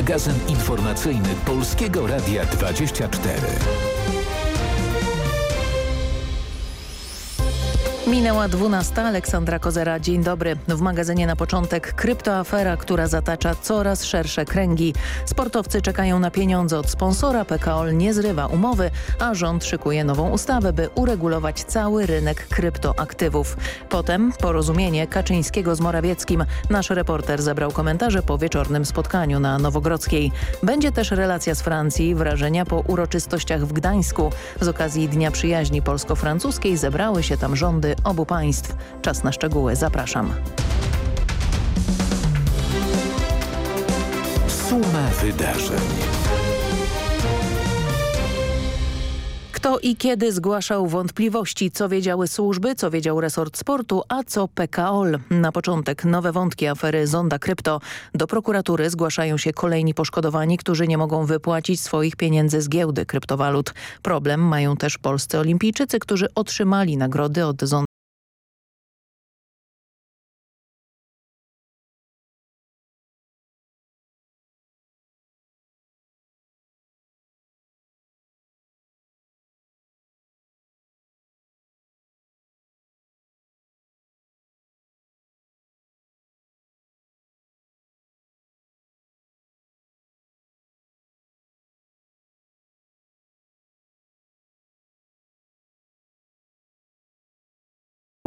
Magazyn informacyjny Polskiego Radia 24. Minęła 12. Aleksandra Kozera. Dzień dobry. W magazynie na początek kryptoafera, która zatacza coraz szersze kręgi. Sportowcy czekają na pieniądze od sponsora. PKOL nie zrywa umowy, a rząd szykuje nową ustawę, by uregulować cały rynek kryptoaktywów. Potem porozumienie Kaczyńskiego z Morawieckim. Nasz reporter zebrał komentarze po wieczornym spotkaniu na Nowogrodzkiej. Będzie też relacja z Francji, wrażenia po uroczystościach w Gdańsku. Z okazji Dnia Przyjaźni Polsko-Francuskiej zebrały się tam rządy obu państw. Czas na szczegóły. Zapraszam. Suma wydarzeń. Kto i kiedy zgłaszał wątpliwości, co wiedziały służby, co wiedział resort sportu, a co PKOL. Na początek nowe wątki afery Zonda Krypto. Do prokuratury zgłaszają się kolejni poszkodowani, którzy nie mogą wypłacić swoich pieniędzy z giełdy kryptowalut. Problem mają też polscy olimpijczycy, którzy otrzymali nagrody od Zonda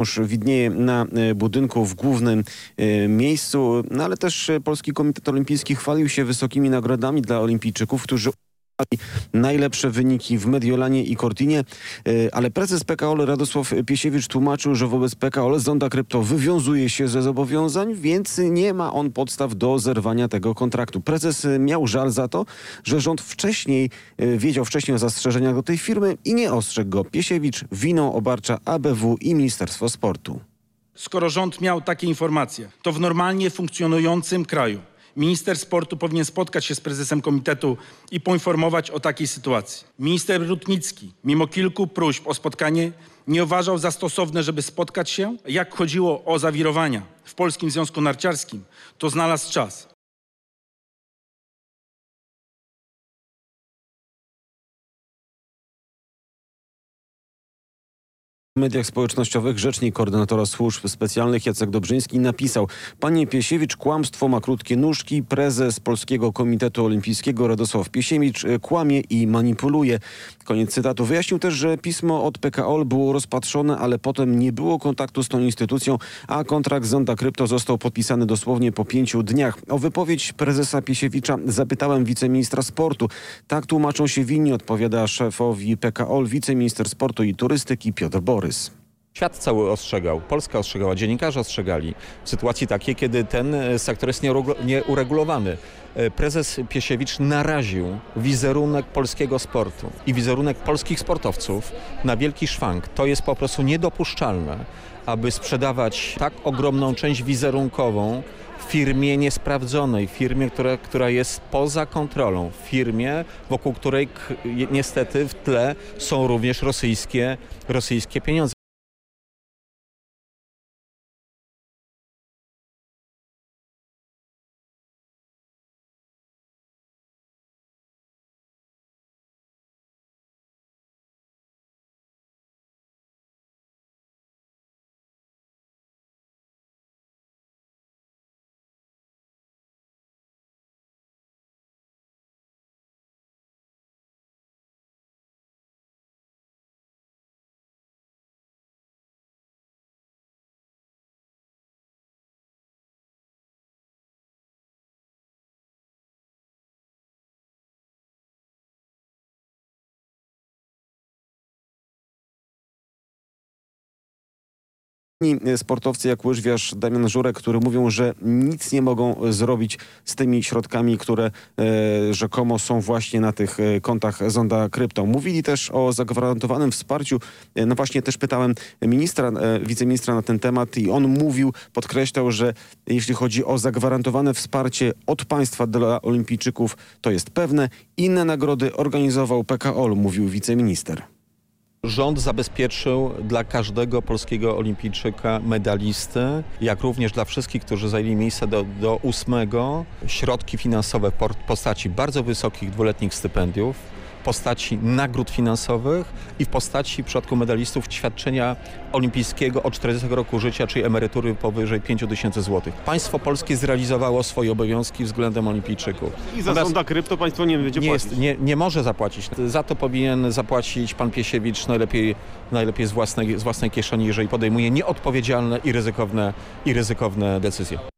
już widnieje na e, budynku w głównym e, miejscu, no ale też e, Polski Komitet Olimpijski chwalił się wysokimi nagrodami dla olimpijczyków, którzy najlepsze wyniki w Mediolanie i Cortinie, ale prezes PKOL Radosław Piesiewicz tłumaczył, że wobec PKOL Zonda Krypto wywiązuje się ze zobowiązań, więc nie ma on podstaw do zerwania tego kontraktu. Prezes miał żal za to, że rząd wcześniej wiedział wcześniej o zastrzeżeniach do tej firmy i nie ostrzegł go. Piesiewicz winą obarcza ABW i Ministerstwo Sportu. Skoro rząd miał takie informacje, to w normalnie funkcjonującym kraju Minister sportu powinien spotkać się z prezesem komitetu i poinformować o takiej sytuacji. Minister Rutnicki, mimo kilku próśb o spotkanie, nie uważał za stosowne, żeby spotkać się. Jak chodziło o zawirowania w Polskim Związku Narciarskim, to znalazł czas. W mediach społecznościowych rzecznik koordynatora służb specjalnych Jacek Dobrzyński napisał Panie Piesiewicz, kłamstwo ma krótkie nóżki. Prezes Polskiego Komitetu Olimpijskiego Radosław Piesiewicz e, kłamie i manipuluje. Koniec cytatu. Wyjaśnił też, że pismo od PKOL było rozpatrzone, ale potem nie było kontaktu z tą instytucją, a kontrakt Zonda Krypto został podpisany dosłownie po pięciu dniach. O wypowiedź prezesa Piesiewicza zapytałem wiceministra sportu. Tak tłumaczą się winni, odpowiada szefowi PKOL wiceminister sportu i turystyki Piotr Borys. Borys. Świat cały ostrzegał, Polska ostrzegała, dziennikarze ostrzegali w sytuacji takiej, kiedy ten e, sektor jest nieuregulowany. E, prezes Piesiewicz naraził wizerunek polskiego sportu i wizerunek polskich sportowców na wielki szwank. To jest po prostu niedopuszczalne, aby sprzedawać tak ogromną część wizerunkową firmie niesprawdzonej, firmie, która, która jest poza kontrolą, firmie, wokół której niestety w tle są również rosyjskie, rosyjskie pieniądze. Sportowcy jak łyżwiarz Damian Żurek, który mówią, że nic nie mogą zrobić z tymi środkami, które e, rzekomo są właśnie na tych e, kontach Zonda Krypto. Mówili też o zagwarantowanym wsparciu. E, no właśnie też pytałem ministra, e, wiceministra na ten temat i on mówił, podkreślał, że jeśli chodzi o zagwarantowane wsparcie od państwa dla olimpijczyków, to jest pewne. Inne nagrody organizował PKOL, mówił wiceminister. Rząd zabezpieczył dla każdego polskiego olimpijczyka, medalisty, jak również dla wszystkich, którzy zajęli miejsce do, do ósmego, środki finansowe w postaci bardzo wysokich dwuletnich stypendiów, postaci nagród finansowych i w postaci w przypadku medalistów świadczenia olimpijskiego od 40 roku życia, czyli emerytury powyżej 5 tysięcy złotych. Państwo polskie zrealizowało swoje obowiązki względem olimpijczyków. I za Natomiast- sonda krypto państwo nie będzie nie, płacić. jest, nie, nie może zapłacić. Za to powinien zapłacić pan Piesiewicz najlepiej, najlepiej z, własnej, z własnej kieszeni, jeżeli podejmuje nieodpowiedzialne i ryzykowne, i ryzykowne decyzje.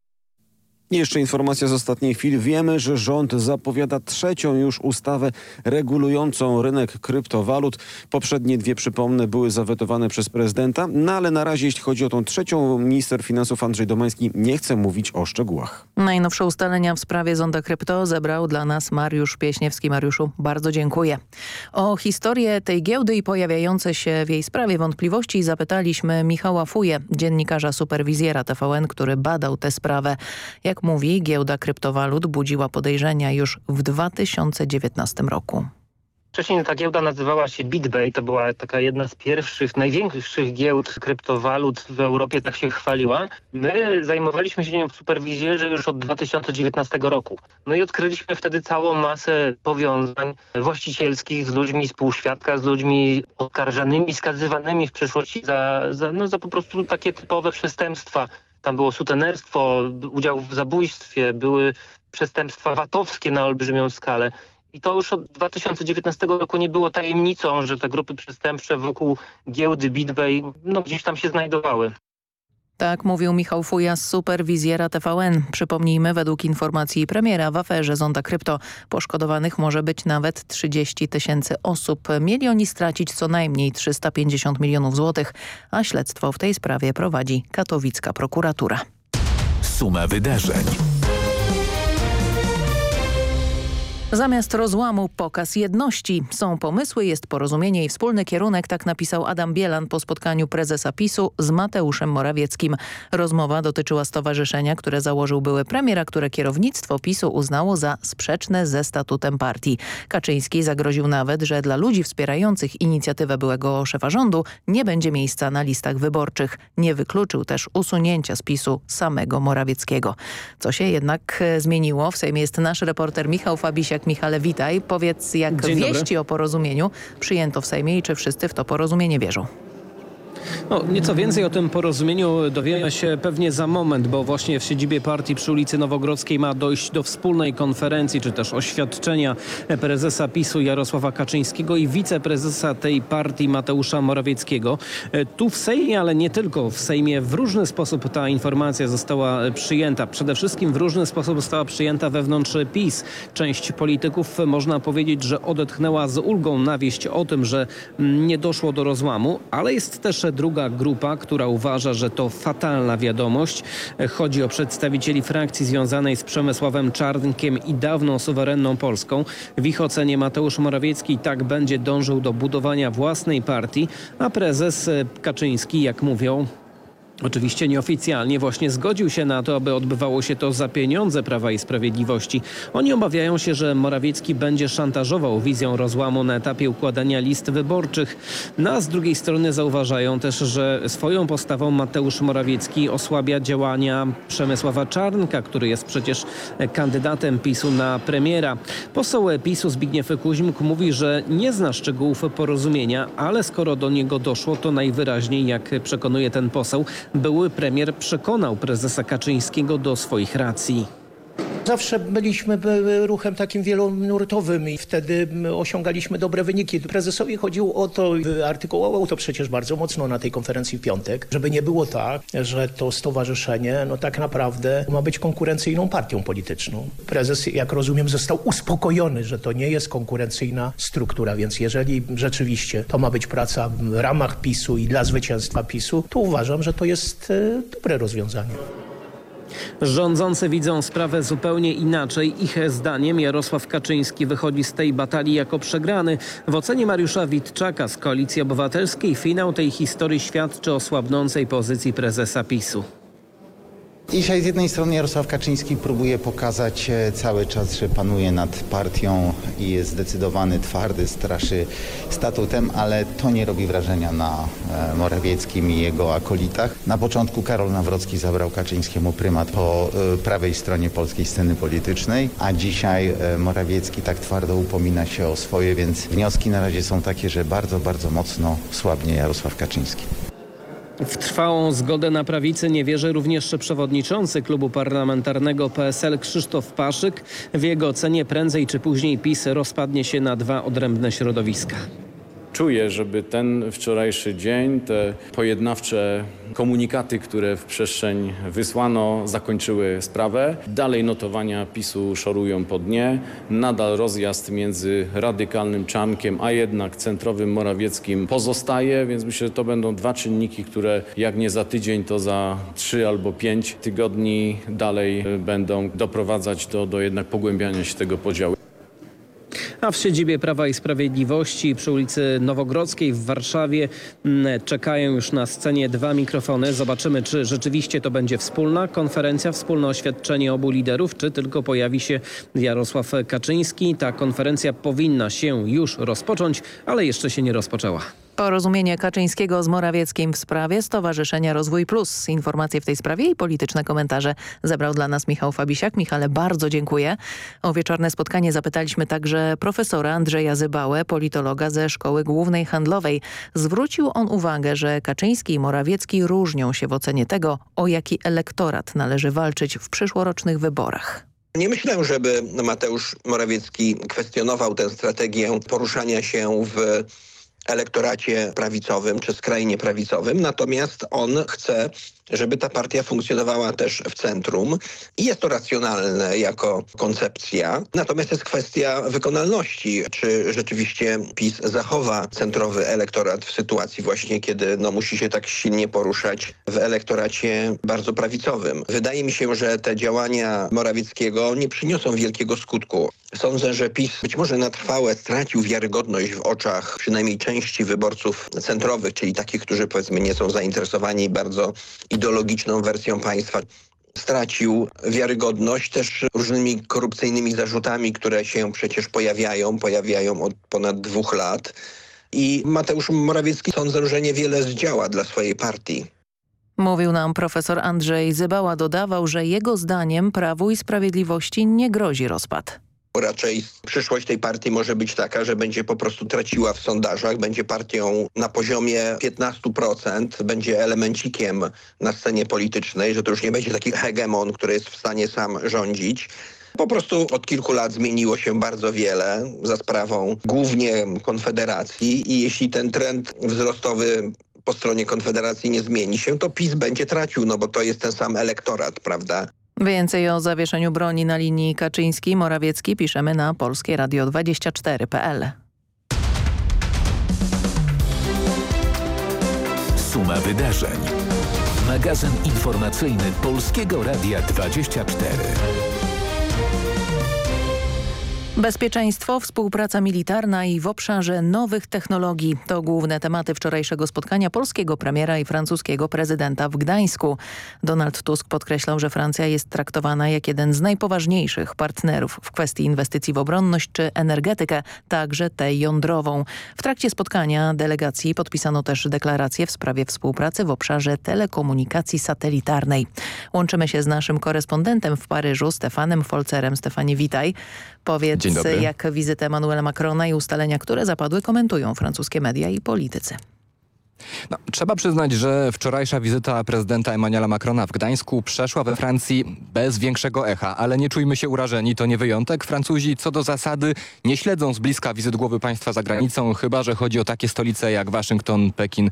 Jeszcze informacja z ostatniej chwili. Wiemy, że rząd zapowiada trzecią już ustawę regulującą rynek kryptowalut. Poprzednie dwie, przypomnę, były zawetowane przez prezydenta, no ale na razie, jeśli chodzi o tą trzecią, minister finansów Andrzej Domański nie chce mówić o szczegółach. Najnowsze ustalenia w sprawie Zonda Krypto zebrał dla nas Mariusz Pieśniewski. Mariuszu, bardzo dziękuję. O historię tej giełdy i pojawiające się w jej sprawie wątpliwości zapytaliśmy Michała Fuje, dziennikarza superwizjera TVN, który badał tę sprawę. Jak mówi, giełda kryptowalut budziła podejrzenia już w 2019 roku. Wcześniej ta giełda nazywała się BitBay, to była taka jedna z pierwszych, największych giełd kryptowalut w Europie, tak się chwaliła. My zajmowaliśmy się nią w superwizjerze już od 2019 roku. No i odkryliśmy wtedy całą masę powiązań właścicielskich z ludźmi z półświadka, z ludźmi oskarżanymi, skazywanymi w przeszłości za, za, no, za po prostu takie typowe przestępstwa. Tam było sutenerstwo, udział w zabójstwie, były przestępstwa VAT-owskie na olbrzymią skalę. I to już od 2019 roku nie było tajemnicą, że te grupy przestępcze wokół giełdy BitBay no, gdzieś tam się znajdowały. Tak mówił Michał Fuja z superwizjera TVN. Przypomnijmy, według informacji premiera w aferze Zonda Krypto poszkodowanych może być nawet 30 tysięcy osób. Mieli oni stracić co najmniej 350 milionów złotych, a śledztwo w tej sprawie prowadzi katowicka prokuratura. Suma wydarzeń. Zamiast rozłamu pokaz jedności. Są pomysły, jest porozumienie i wspólny kierunek, tak napisał Adam Bielan po spotkaniu prezesa PiSu z Mateuszem Morawieckim. Rozmowa dotyczyła stowarzyszenia, które założył były premier, a które kierownictwo PiSu uznało za sprzeczne ze statutem partii. Kaczyński zagroził nawet, że dla ludzi wspierających inicjatywę byłego szefa rządu nie będzie miejsca na listach wyborczych. Nie wykluczył też usunięcia z PiSu samego Morawieckiego. Co się jednak e, zmieniło? W Sejmie jest nasz reporter Michał Fabisiak. Michale, witaj. Powiedz, jak Dzień dobry. wieści o porozumieniu przyjęto w Sejmie i czy wszyscy w to porozumienie wierzą? No, nieco więcej o tym porozumieniu dowiemy się pewnie za moment, bo właśnie w siedzibie partii przy ulicy Nowogrodzkiej ma dojść do wspólnej konferencji, czy też oświadczenia prezesa PiSu Jarosława Kaczyńskiego i wiceprezesa tej partii Mateusza Morawieckiego. E, Tu w Sejmie, ale nie tylko w Sejmie, w różny sposób ta informacja została przyjęta. Przede wszystkim w różny sposób została przyjęta wewnątrz PiS. Część polityków można powiedzieć, że odetchnęła z ulgą na wieść o tym, że mm, nie doszło do rozłamu, ale jest też druga grupa, która uważa, że to fatalna wiadomość. Chodzi o przedstawicieli frakcji związanej z Przemysławem Czarnkiem i dawną suwerenną Polską. W ich ocenie Mateusz Morawiecki tak będzie dążył do budowania własnej partii, a prezes e, Kaczyński, jak mówią, Oczywiście nieoficjalnie właśnie zgodził się na to, aby odbywało się to za pieniądze Prawa i Sprawiedliwości. Oni obawiają się, że Morawiecki będzie szantażował wizją rozłamu na etapie układania list wyborczych. No a z drugiej strony zauważają też, że swoją postawą Mateusz Morawiecki osłabia działania Przemysława Czarnka, który jest przecież kandydatem PiSu na premiera. Poseł PiSu Zbigniew Kuźmik mówi, że nie zna szczegółów porozumienia, ale skoro do niego doszło, to najwyraźniej, jak przekonuje ten poseł, były premier przekonał prezesa Kaczyńskiego do swoich racji. Zawsze byliśmy e, ruchem takim wielonurtowym i wtedy osiągaliśmy dobre wyniki. Prezesowi chodziło o to, artykułował to przecież bardzo mocno na tej konferencji w piątek, żeby nie było tak, że to stowarzyszenie no tak naprawdę ma być konkurencyjną partią polityczną. Prezes, jak rozumiem, został uspokojony, że to nie jest konkurencyjna struktura, więc jeżeli rzeczywiście to ma być praca w ramach PiSu i dla zwycięstwa PiSu, to uważam, że to jest e, dobre rozwiązanie. Rządzący widzą sprawę zupełnie inaczej. Ich zdaniem Jarosław Kaczyński wychodzi z tej batalii jako przegrany. W ocenie Mariusza Witczaka z Koalicji Obywatelskiej finał tej historii świadczy o słabnącej pozycji prezesa PiSu. Dzisiaj z jednej strony Jarosław Kaczyński próbuje pokazać e, cały czas, że panuje nad partią i jest zdecydowany, twardy, straszy statutem, ale to nie robi wrażenia na e, Morawieckim i jego akolitach. Na początku Karol Nawrocki zabrał Kaczyńskiemu prymat po e, prawej stronie polskiej sceny politycznej, a dzisiaj Morawiecki tak twardo upomina się o swoje, więc wnioski na razie są takie, że bardzo, bardzo mocno słabnie Jarosław Kaczyński. W trwałą zgodę na prawicy nie wierzy również przewodniczący klubu parlamentarnego PSL Krzysztof Paszyk. W jego ocenie prędzej czy później PiS rozpadnie się na dwa odrębne środowiska. Czuję, żeby ten wczorajszy dzień, te pojednawcze komunikaty, które w przestrzeń wysłano, zakończyły sprawę. Dalej notowania PiSu szorują po dnie. Nadal rozjazd między radykalnym Czankiem, a jednak centrowym Morawieckim pozostaje, więc myślę, że to będą dwa czynniki, które jak nie za tydzień, to za trzy albo pięć tygodni dalej będą doprowadzać do, do jednak pogłębiania się tego podziału. A w siedzibie Prawa i Sprawiedliwości przy ulicy Nowogrodzkiej w Warszawie mm, czekają już na scenie dwa mikrofony. Zobaczymy, czy rzeczywiście to będzie wspólna konferencja, wspólne oświadczenie obu liderów, czy tylko pojawi się Jarosław Kaczyński. Ta konferencja powinna się już rozpocząć, ale jeszcze się nie rozpoczęła. Porozumienie Kaczyńskiego z Morawieckim w sprawie Stowarzyszenia Rozwój Plus. Informacje w tej sprawie i polityczne komentarze zebrał dla nas Michał Fabisiak. Michale, bardzo dziękuję. O wieczorne spotkanie zapytaliśmy także profesora Andrzeja Zybałę, politologa ze Szkoły Głównej Handlowej. Zwrócił on uwagę, że Kaczyński i Morawiecki różnią się w ocenie tego, o jaki elektorat należy walczyć w przyszłorocznych wyborach. Nie myślę, żeby Mateusz Morawiecki kwestionował tę strategię poruszania się w elektoracie prawicowym czy skrajnie prawicowym, natomiast on chce, żeby ta partia funkcjonowała też w centrum i jest to racjonalne jako koncepcja. Natomiast jest kwestia wykonalności, czy rzeczywiście PiS zachowa centrowy elektorat w sytuacji właśnie, kiedy no, musi się tak silnie poruszać w elektoracie bardzo prawicowym. Wydaje mi się, że te działania Morawieckiego nie przyniosą wielkiego skutku. Sądzę, że PiS być może na trwałe stracił wiarygodność w oczach przynajmniej części wyborców centrowych, czyli takich, którzy powiedzmy nie są zainteresowani bardzo ideologiczną wersją państwa stracił wiarygodność też różnymi korupcyjnymi zarzutami, które się przecież pojawiają, pojawiają od ponad dwóch lat. I Mateusz Morawiecki sądzę, że niewiele zdziała dla swojej partii. Mówił nam profesor Andrzej Zybała. Dodawał, że jego zdaniem Prawu i Sprawiedliwości nie grozi rozpad. Raczej przyszłość tej partii może być taka, że będzie po prostu traciła w sondażach, będzie partią na poziomie 15%, będzie elemencikiem na scenie politycznej, że to już nie będzie taki hegemon, który jest w stanie sam rządzić. Po prostu od kilku lat zmieniło się bardzo wiele za sprawą głównie Konfederacji i jeśli ten trend wzrostowy po stronie Konfederacji nie zmieni się, to PiS będzie tracił, no bo to jest ten sam elektorat, prawda? Więcej o zawieszeniu broni na linii Kaczyński-Morawiecki piszemy na polskieradio24.pl. Suma wydarzeń. Magazyn informacyjny Polskiego Radia 24. Bezpieczeństwo, współpraca militarna i w obszarze nowych technologii to główne tematy wczorajszego spotkania polskiego premiera i francuskiego prezydenta w Gdańsku. Donald Tusk podkreślał, że Francja jest traktowana jak jeden z najpoważniejszych partnerów w kwestii inwestycji w obronność czy energetykę, także tę jądrową. W trakcie spotkania delegacji podpisano też deklarację w sprawie współpracy w obszarze telekomunikacji satelitarnej. Łączymy się z naszym korespondentem w Paryżu, Stefanem Folcerem. Stefanie, witaj. Powiedz, jak wizytę Emmanuela Macrona i ustalenia, które zapadły, komentują francuskie media i politycy. No, trzeba przyznać, że wczorajsza wizyta prezydenta Emmanuela Macrona w Gdańsku przeszła we Francji bez większego echa, ale nie czujmy się urażeni, to nie wyjątek. Francuzi co do zasady nie śledzą z bliska wizyt głowy państwa za granicą, chyba że chodzi o takie stolice jak Waszyngton, Pekin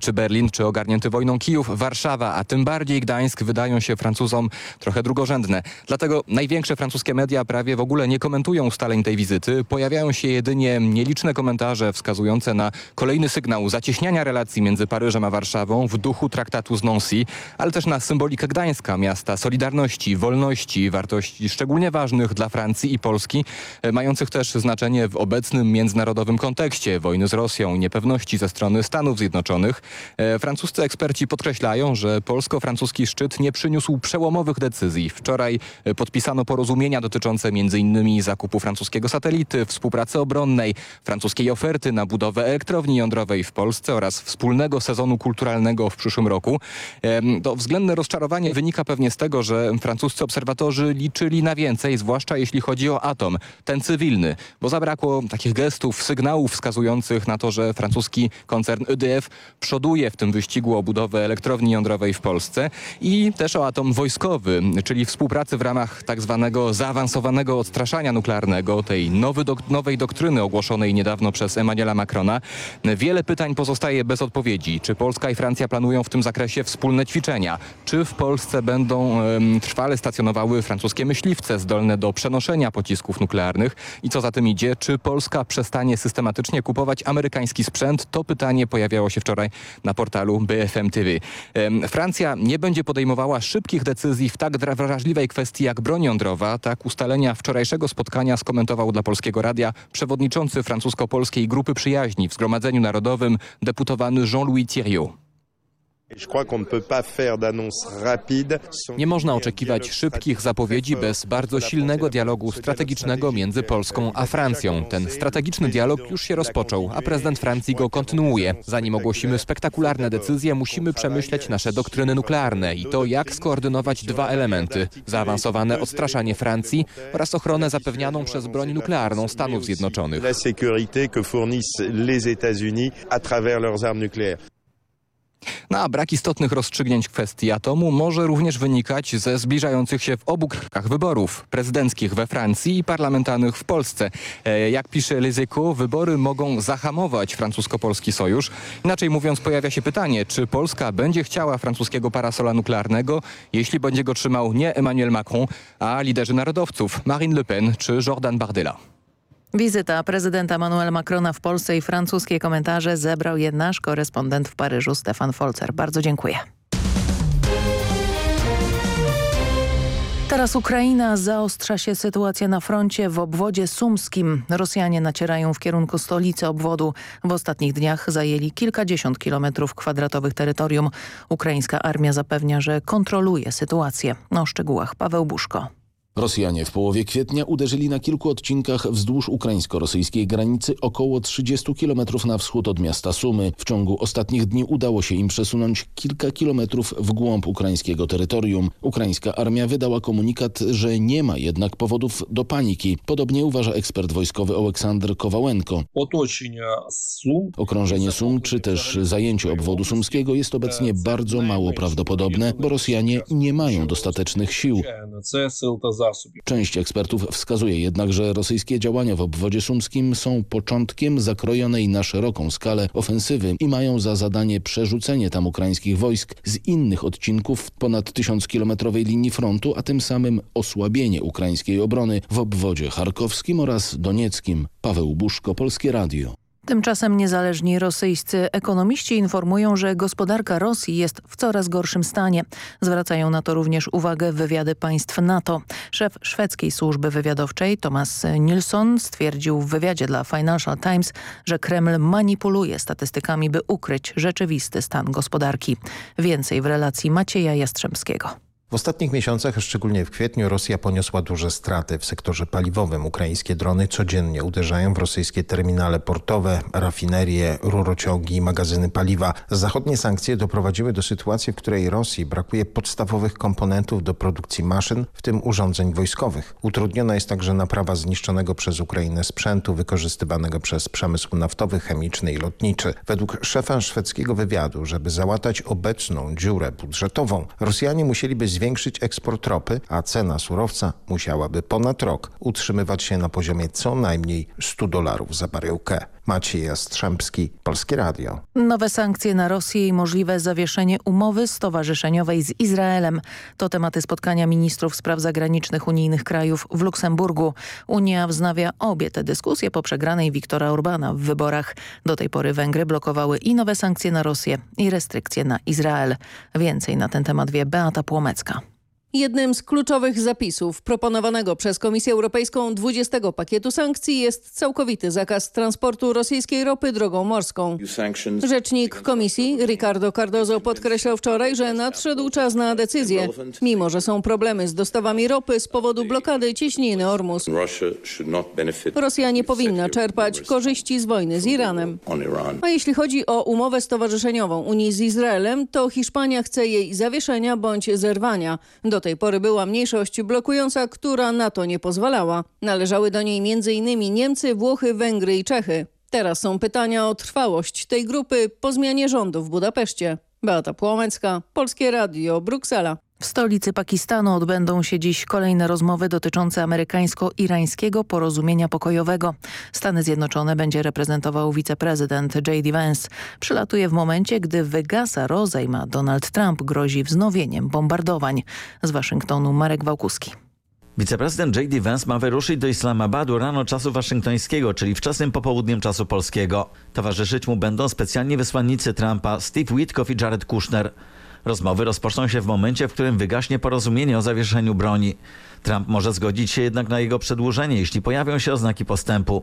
czy Berlin, czy ogarnięty wojną Kijów, Warszawa, a tym bardziej Gdańsk wydają się Francuzom trochę drugorzędne. Dlatego największe francuskie media prawie w ogóle nie komentują ustaleń tej wizyty. Pojawiają się jedynie nieliczne komentarze wskazujące na kolejny sygnał zacieśniania relacji relacji między Paryżem a Warszawą w duchu traktatu z Nancy, ale też na symbolikę Gdańska, miasta solidarności, wolności, wartości szczególnie ważnych dla Francji i Polski, e, mających też znaczenie w obecnym międzynarodowym kontekście wojny z Rosją i niepewności ze strony Stanów Zjednoczonych. E, francuscy eksperci podkreślają, że polsko-francuski szczyt nie przyniósł przełomowych decyzji. Wczoraj e, podpisano porozumienia dotyczące m.in. zakupu francuskiego satelity, współpracy obronnej, francuskiej oferty na budowę elektrowni jądrowej w Polsce oraz wspólnego sezonu kulturalnego w przyszłym roku. To względne rozczarowanie wynika pewnie z tego, że francuscy obserwatorzy liczyli na więcej, zwłaszcza jeśli chodzi o atom, ten cywilny, bo zabrakło takich gestów, sygnałów wskazujących na to, że francuski koncern EDF przoduje w tym wyścigu o budowę elektrowni jądrowej w Polsce i też o atom wojskowy, czyli współpracy w ramach tak zwanego zaawansowanego odstraszania nuklearnego, tej nowy nowej doktryny ogłoszonej niedawno przez Emmanuela Macrona. Wiele pytań pozostaje bez odpowiedzi. Czy Polska i Francja planują w tym zakresie wspólne ćwiczenia? Czy w Polsce będą trwale stacjonowały francuskie myśliwce zdolne do przenoszenia pocisków nuklearnych? I co za tym idzie, czy Polska przestanie systematycznie kupować amerykański sprzęt? To pytanie pojawiało się wczoraj na portalu BFM TV. Francja nie będzie podejmowała szybkich decyzji w tak wrażliwej kwestii jak broń jądrowa. Tak ustalenia wczorajszego spotkania skomentował dla Polskiego Radia przewodniczący francusko-polskiej Grupy Przyjaźni w Zgromadzeniu Narodowym deputowany Jean-Louis Thiriot. Nie można oczekiwać szybkich zapowiedzi bez bardzo silnego dialogu strategicznego między Polską a Francją. Ten strategiczny dialog już się rozpoczął, a prezydent Francji go kontynuuje. Zanim ogłosimy spektakularne decyzje, musimy przemyśleć nasze doktryny nuklearne i to, jak skoordynować dwa elementy. Zaawansowane odstraszanie Francji oraz ochronę zapewnianą przez broń nuklearną Stanów Zjednoczonych. No a brak istotnych rozstrzygnięć kwestii atomu może również wynikać ze zbliżających się w obu krajach wyborów prezydenckich we Francji i parlamentarnych w Polsce. E, jak pisze Echos, wybory mogą zahamować francusko-polski sojusz. Inaczej mówiąc pojawia się pytanie, czy Polska będzie chciała francuskiego parasola nuklearnego, jeśli będzie go trzymał nie Emmanuel Macron, a liderzy narodowców Marine Le Pen czy Jordan Bardella. Wizyta prezydenta Emmanuel Macrona w Polsce i francuskie komentarze zebrał je nasz korespondent w Paryżu Stefan Folzer. Bardzo dziękuję. Teraz Ukraina zaostrza się sytuacja na froncie w obwodzie sumskim. Rosjanie nacierają w kierunku stolicy obwodu. W ostatnich dniach zajęli kilkadziesiąt kilometrów kwadratowych terytorium. Ukraińska armia zapewnia, że kontroluje sytuację. O szczegółach Paweł Buszko. Rosjanie w połowie kwietnia uderzyli na kilku odcinkach wzdłuż ukraińsko-rosyjskiej granicy około 30 km na wschód od miasta Sumy. W ciągu ostatnich dni udało się im przesunąć kilka kilometrów w głąb ukraińskiego terytorium. Ukraińska armia wydała komunikat, że nie ma jednak powodów do paniki. Podobnie uważa ekspert wojskowy Aleksander Kowałenko. Okrążenie Sum czy też zajęcie obwodu sumskiego jest obecnie bardzo mało prawdopodobne, bo Rosjanie nie mają dostatecznych sił. Część ekspertów wskazuje jednak, że rosyjskie działania w obwodzie sumskim są początkiem zakrojonej na szeroką skalę ofensywy i mają za zadanie przerzucenie tam ukraińskich wojsk z innych odcinków ponad tysiąckilometrowej linii frontu, a tym samym osłabienie ukraińskiej obrony w obwodzie charkowskim oraz donieckim. Paweł Buszko, Polskie Radio. Tymczasem niezależni rosyjscy ekonomiści informują, że gospodarka Rosji jest w coraz gorszym stanie. Zwracają na to również uwagę wywiady państw NATO. Szef szwedzkiej służby wywiadowczej Thomas Nilsson stwierdził w wywiadzie dla Financial Times, że Kreml manipuluje statystykami, by ukryć rzeczywisty stan gospodarki. Więcej w relacji Macieja Jastrzębskiego. W ostatnich miesiącach, szczególnie w kwietniu, Rosja poniosła duże straty w sektorze paliwowym. Ukraińskie drony codziennie uderzają w rosyjskie terminale portowe, rafinerie, rurociągi i magazyny paliwa. Zachodnie sankcje doprowadziły do sytuacji, w której Rosji brakuje podstawowych komponentów do produkcji maszyn, w tym urządzeń wojskowych. Utrudniona jest także naprawa zniszczonego przez Ukrainę sprzętu wykorzystywanego przez przemysł naftowy, chemiczny i lotniczy. Według szefa szwedzkiego wywiadu, żeby załatać obecną dziurę budżetową, Rosjanie musieliby zwiększyć eksport ropy, a cena surowca musiałaby ponad rok utrzymywać się na poziomie co najmniej 100 dolarów za baryłkę. Maciej Jastrzębski, Polskie Radio. Nowe sankcje na Rosję i możliwe zawieszenie umowy stowarzyszeniowej z Izraelem. To tematy spotkania ministrów spraw zagranicznych unijnych krajów w Luksemburgu. Unia wznawia obie te dyskusje po przegranej Viktora Orbana w wyborach. Do tej pory Węgry blokowały i nowe sankcje na Rosję i restrykcje na Izrael. Więcej na ten temat wie Beata Płomecka. Jednym z kluczowych zapisów proponowanego przez Komisję Europejską 20 pakietu sankcji jest całkowity zakaz transportu rosyjskiej ropy drogą morską. Rzecznik Komisji Ricardo Cardozo podkreślał wczoraj, że nadszedł czas na decyzję, mimo że są problemy z dostawami ropy z powodu blokady cieśniny Ormus. Rosja nie powinna czerpać korzyści z wojny z Iranem. A jeśli chodzi o umowę stowarzyszeniową Unii z Izraelem, to Hiszpania chce jej zawieszenia bądź zerwania. Do tej pory była mniejszość blokująca, która na to nie pozwalała. Należały do niej m.in. Niemcy, Włochy, Węgry i Czechy. Teraz są pytania o trwałość tej grupy po zmianie rządu w Budapeszcie. Beata Płomecka, Polskie Radio, Bruksela. W stolicy Pakistanu odbędą się dziś kolejne rozmowy dotyczące amerykańsko-irańskiego porozumienia pokojowego. Stany Zjednoczone będzie reprezentował wiceprezydent J.D. Vance. Przylatuje w momencie, gdy wygasa rozejm, a Donald Trump grozi wznowieniem bombardowań. Z Waszyngtonu Marek Wałkuski. Wiceprezydent J.D. Vance ma wyruszyć do Islamabadu rano czasu waszyngtońskiego, czyli wczesnym popołudniem czasu polskiego. Towarzyszyć mu będą specjalni wysłannicy Trumpa Steve Witkoff i Jared Kushner. Rozmowy rozpoczną się w momencie, w którym wygaśnie porozumienie o zawieszeniu broni. Trump może zgodzić się jednak na jego przedłużenie, jeśli pojawią się oznaki postępu.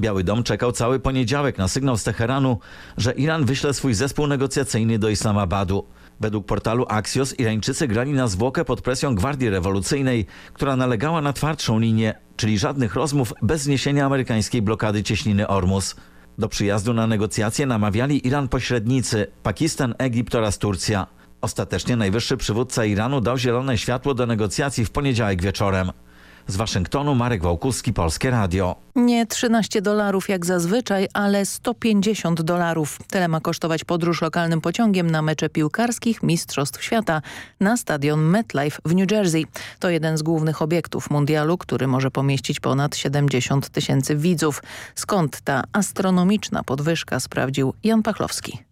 Biały Dom czekał cały poniedziałek na sygnał z Teheranu, że Iran wyśle swój zespół negocjacyjny do Islamabadu. Według portalu Axios Irańczycy grali na zwłokę pod presją Gwardii Rewolucyjnej, która nalegała na twardszą linię, czyli żadnych rozmów bez zniesienia amerykańskiej blokady cieśniny Ormus. Do przyjazdu na negocjacje namawiali Iran pośrednicy, Pakistan, Egipt oraz Turcja. Ostatecznie najwyższy przywódca Iranu dał zielone światło do negocjacji w poniedziałek wieczorem. Z Waszyngtonu Marek Wałkuski, Polskie Radio. Nie 13 dolarów jak zazwyczaj, ale 150 dolarów. Tyle ma kosztować podróż lokalnym pociągiem na mecze piłkarskich Mistrzostw Świata na stadion MetLife w New Jersey. To jeden z głównych obiektów mundialu, który może pomieścić ponad 70 tysięcy widzów. Skąd ta astronomiczna podwyżka sprawdził Jan Pachlowski.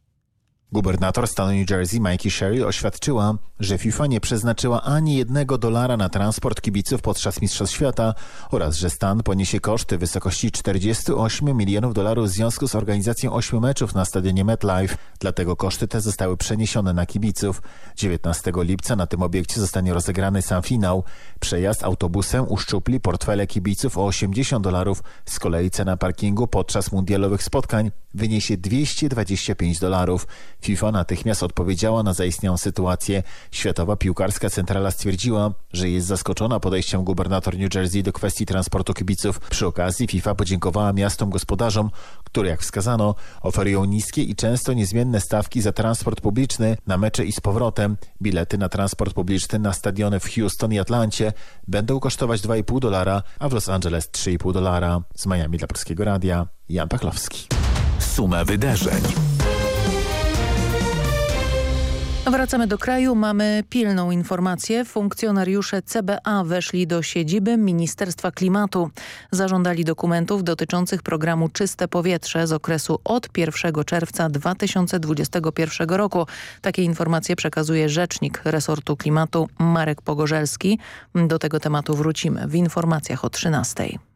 Gubernator stanu New Jersey Mikey Sherry oświadczyła, że FIFA nie przeznaczyła ani jednego dolara na transport kibiców podczas Mistrzostw Świata oraz że stan poniesie koszty w wysokości 48 milionów dolarów w związku z organizacją ośmiu meczów na stadionie MetLife. Dlatego koszty te zostały przeniesione na kibiców. 19 lipca na tym obiekcie zostanie rozegrany sam finał. Przejazd autobusem uszczupli portfele kibiców o 80 dolarów. Z kolei cena parkingu podczas mundialowych spotkań wyniesie 225 dolarów. FIFA natychmiast odpowiedziała na zaistniałą sytuację. Światowa Piłkarska Centrala stwierdziła, że jest zaskoczona podejściem gubernator New Jersey do kwestii transportu kibiców. Przy okazji FIFA podziękowała miastom gospodarzom, które jak wskazano oferują niskie i często niezmienne stawki za transport publiczny na mecze i z powrotem. Bilety na transport publiczny na stadiony w Houston i Atlancie będą kosztować 2,5 dolara, a w Los Angeles 3,5 dolara. Z Miami dla Polskiego Radia Jan Pachlowski. Suma wydarzeń. Wracamy do kraju. Mamy pilną informację. Funkcjonariusze CBA weszli do siedziby Ministerstwa Klimatu. Zażądali dokumentów dotyczących programu Czyste Powietrze z okresu od 1 czerwca 2021 roku. Takie informacje przekazuje rzecznik resortu klimatu Marek Pogorzelski. Do tego tematu wrócimy w informacjach o 13.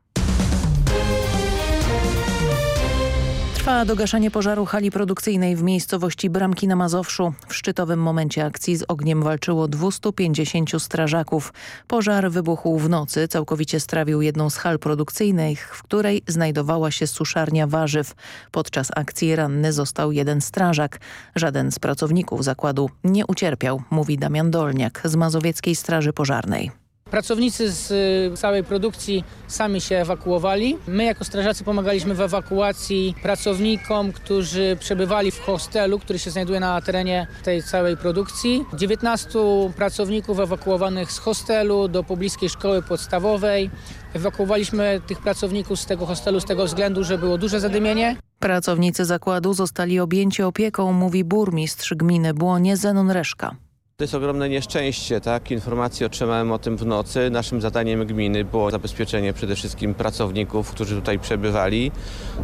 Trwa dogaszanie pożaru hali produkcyjnej w miejscowości Bramki na Mazowszu. W szczytowym momencie akcji z ogniem walczyło 250 strażaków. Pożar wybuchł w nocy, całkowicie strawił jedną z hal produkcyjnych, w której znajdowała się suszarnia warzyw. Podczas akcji ranny został jeden strażak. Żaden z pracowników zakładu nie ucierpiał, mówi Damian Dolniak z Mazowieckiej Straży Pożarnej. Pracownicy z y, całej produkcji sami się ewakuowali. My jako strażacy pomagaliśmy w ewakuacji pracownikom, którzy przebywali w hostelu, który się znajduje na terenie tej całej produkcji. 19 pracowników ewakuowanych z hostelu do pobliskiej szkoły podstawowej. Ewakuowaliśmy tych pracowników z tego hostelu z tego względu, że było duże zadymienie. Pracownicy zakładu zostali objęci opieką, mówi burmistrz gminy Błonie Zenon Reszka. To jest ogromne nieszczęście, tak? Informacje otrzymałem o tym w nocy. Naszym zadaniem gminy było zabezpieczenie przede wszystkim pracowników, którzy tutaj przebywali.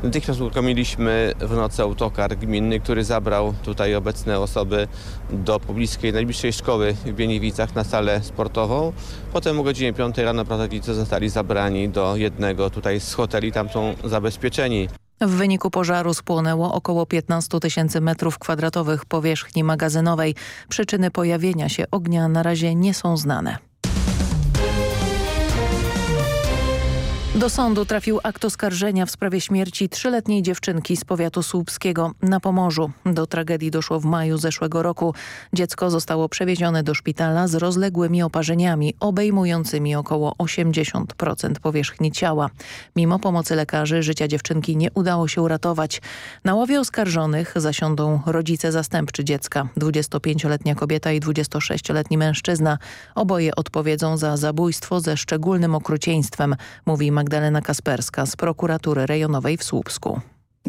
Natychmiast uruchomiliśmy w nocy autokar gminny, który zabrał tutaj obecne osoby do pobliskiej, najbliższej szkoły w Bieniewicach na salę sportową. Potem o godzinie 5 rano pracownicy zostali zabrani do jednego tutaj z hoteli, tam są zabezpieczeni. W wyniku pożaru spłonęło około 15 tysięcy metrów kwadratowych powierzchni magazynowej. Przyczyny pojawienia się ognia na razie nie są znane. Do sądu trafił akt oskarżenia w sprawie śmierci trzyletniej dziewczynki z powiatu słupskiego na Pomorzu. Do tragedii doszło w maju zeszłego roku. Dziecko zostało przewiezione do szpitala z rozległymi oparzeniami obejmującymi około 80% powierzchni ciała. Mimo pomocy lekarzy życia dziewczynki nie udało się uratować. Na łowie oskarżonych zasiądą rodzice zastępczy dziecka, 25-letnia kobieta i 26-letni mężczyzna. Oboje odpowiedzą za zabójstwo ze szczególnym okrucieństwem, mówi Magdalena Kasperska z prokuratury rejonowej w Słupsku.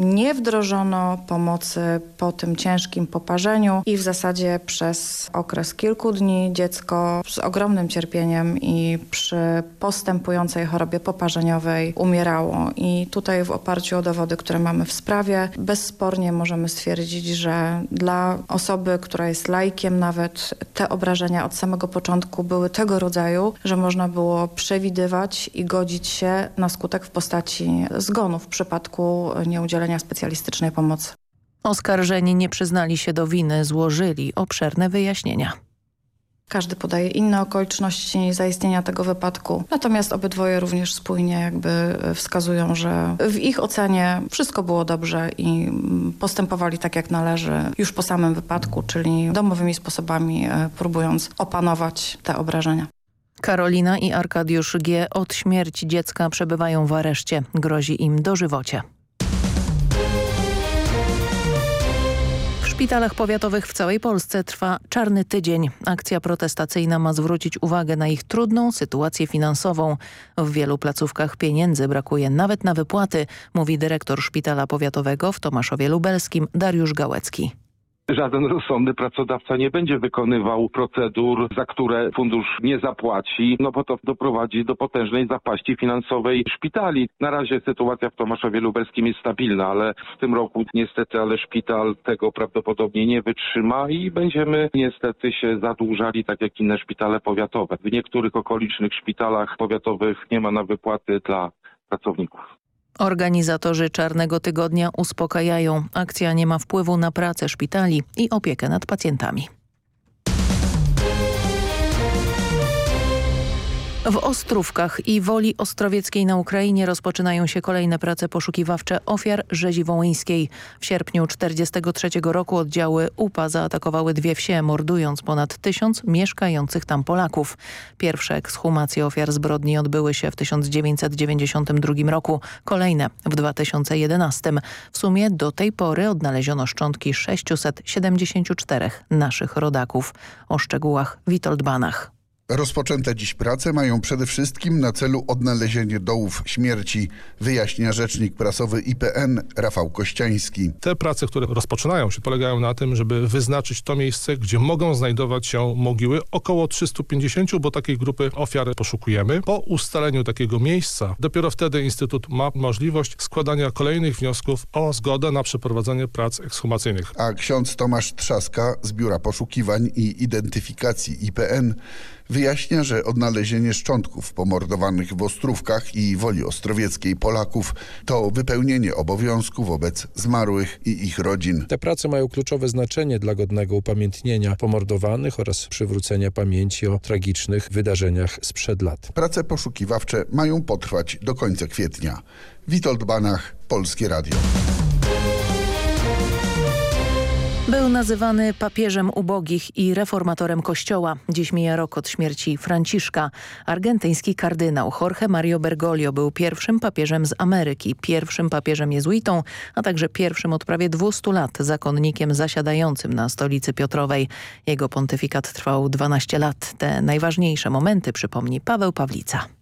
Nie wdrożono pomocy po tym ciężkim poparzeniu i w zasadzie przez okres kilku dni dziecko z ogromnym cierpieniem i przy postępującej chorobie poparzeniowej umierało. I tutaj w oparciu o dowody, które mamy w sprawie, bezspornie możemy stwierdzić, że dla osoby, która jest lajkiem nawet, te obrażenia od samego początku były tego rodzaju, że można było przewidywać i godzić się na skutek w postaci zgonu w przypadku nieudzielenia udzielenia specjalistycznej pomocy. Oskarżeni nie przyznali się do winy, złożyli obszerne wyjaśnienia. Każdy podaje inne okoliczności zaistnienia tego wypadku, natomiast obydwoje również spójnie jakby wskazują, że w ich ocenie wszystko było dobrze i postępowali tak jak należy już po samym wypadku, czyli domowymi sposobami e, próbując opanować te obrażenia. Karolina i Arkadiusz G. od śmierci dziecka przebywają w areszcie. Grozi im dożywocie. Szpitalach powiatowych w całej Polsce trwa Czarny Tydzień. Akcja protestacyjna ma zwrócić uwagę na ich trudną sytuację finansową. W wielu placówkach pieniędzy brakuje nawet na wypłaty, mówi dyrektor szpitala powiatowego w Tomaszowie Lubelskim Dariusz Gałecki żaden rozsądny pracodawca nie będzie wykonywał procedur, za które fundusz nie zapłaci, no bo to doprowadzi do potężnej zapaści finansowej szpitali. Na razie sytuacja w Tomaszowie Lubelskim jest stabilna, ale w tym roku niestety, ale szpital tego prawdopodobnie nie wytrzyma i będziemy niestety się zadłużali tak jak inne szpitale powiatowe. W niektórych okolicznych szpitalach powiatowych nie ma na wypłaty dla pracowników. Organizatorzy Czarnego Tygodnia uspokajają. Akcja nie ma wpływu na pracę szpitali i opiekę nad pacjentami. W Ostrówkach i Woli Ostrowieckiej na Ukrainie rozpoczynają się kolejne prace poszukiwawcze ofiar rzezi wołyńskiej. W sierpniu 1943 roku oddziały UPA zaatakowały dwie wsie, mordując ponad tysiąc mieszkających tam Polaków. Pierwsze ekshumacje ofiar zbrodni odbyły się w 1992 roku, kolejne w 2011. W sumie do tej pory odnaleziono szczątki 674 naszych rodaków. O szczegółach Witold Banach. Rozpoczęte dziś prace mają przede wszystkim na celu odnalezienie dołów śmierci, wyjaśnia rzecznik prasowy IPN Rafał Kościański. Te prace, które rozpoczynają się, polegają na tym, żeby wyznaczyć to miejsce, gdzie mogą znajdować się mogiły. Około 350, bo takiej grupy ofiar poszukujemy. Po ustaleniu takiego miejsca, dopiero wtedy Instytut ma możliwość składania kolejnych wniosków o zgodę na przeprowadzenie prac ekshumacyjnych. A ksiądz Tomasz Trzaska z Biura Poszukiwań i Identyfikacji IPN wyjaśnia, że odnalezienie szczątków pomordowanych w Ostrówkach i Woli Ostrowieckiej Polaków to wypełnienie obowiązku wobec zmarłych i ich rodzin. Te prace mają kluczowe znaczenie dla godnego upamiętnienia pomordowanych oraz przywrócenia pamięci o tragicznych wydarzeniach sprzed lat. Prace poszukiwawcze mają potrwać do końca kwietnia. Witold Banach, Polskie Radio. Był nazywany papieżem ubogich i reformatorem kościoła. Dziś mija rok od śmierci Franciszka. Argentyński kardynał Jorge Mario Bergoglio był pierwszym papieżem z Ameryki, pierwszym papieżem jezuitą, a także pierwszym od prawie 200 lat zakonnikiem zasiadającym na stolicy Piotrowej. Jego pontyfikat trwał 12 lat. Te najważniejsze momenty przypomni Paweł Pawlica.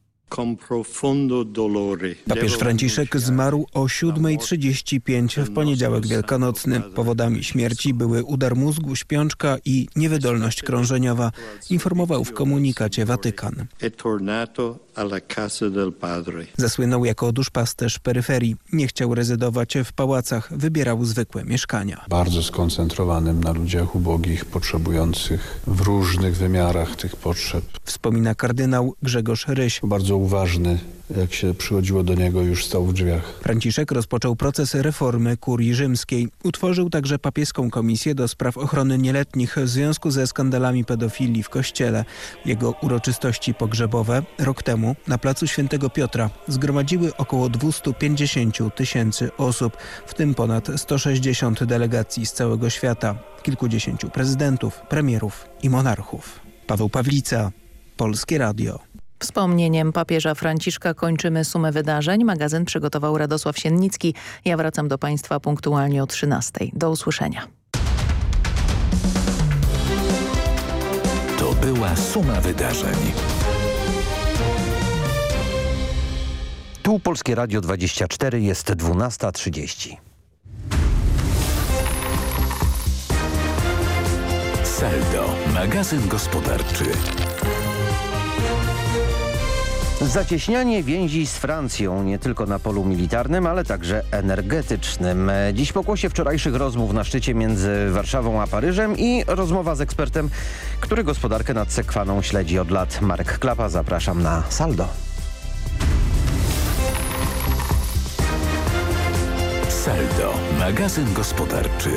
Papież Franciszek zmarł o 7.35 w poniedziałek wielkanocny. Powodami śmierci były udar mózgu, śpiączka i niewydolność krążeniowa, informował w komunikacie Watykan. Zasłynął jako duszpasterz peryferii. Nie chciał rezydować w pałacach, wybierał zwykłe mieszkania. Bardzo skoncentrowanym na ludziach ubogich, potrzebujących w różnych wymiarach tych potrzeb. Wspomina kardynał Grzegorz Ryś. Bardzo uważny jak się przychodziło do niego, już stał w drzwiach. Franciszek rozpoczął proces reformy kurii rzymskiej. Utworzył także papieską komisję do spraw ochrony nieletnich w związku ze skandalami pedofilii w kościele. Jego uroczystości pogrzebowe rok temu na placu Świętego Piotra zgromadziły około 250 tysięcy osób, w tym ponad 160 delegacji z całego świata, kilkudziesięciu prezydentów, premierów i monarchów. Paweł Pawlica, Polskie Radio. Wspomnieniem papieża Franciszka kończymy sumę wydarzeń. Magazyn przygotował Radosław Siennicki. Ja wracam do Państwa punktualnie o 13. Do usłyszenia. To była suma wydarzeń. Tu Polskie Radio 24 jest 12.30. Saldo, magazyn gospodarczy. Zacieśnianie więzi z Francją nie tylko na polu militarnym, ale także energetycznym. Dziś pokłosie wczorajszych rozmów na szczycie między Warszawą a Paryżem i rozmowa z ekspertem, który gospodarkę nad Sekwaną śledzi od lat. Marek Klapa, zapraszam na Saldo. Saldo, magazyn gospodarczy.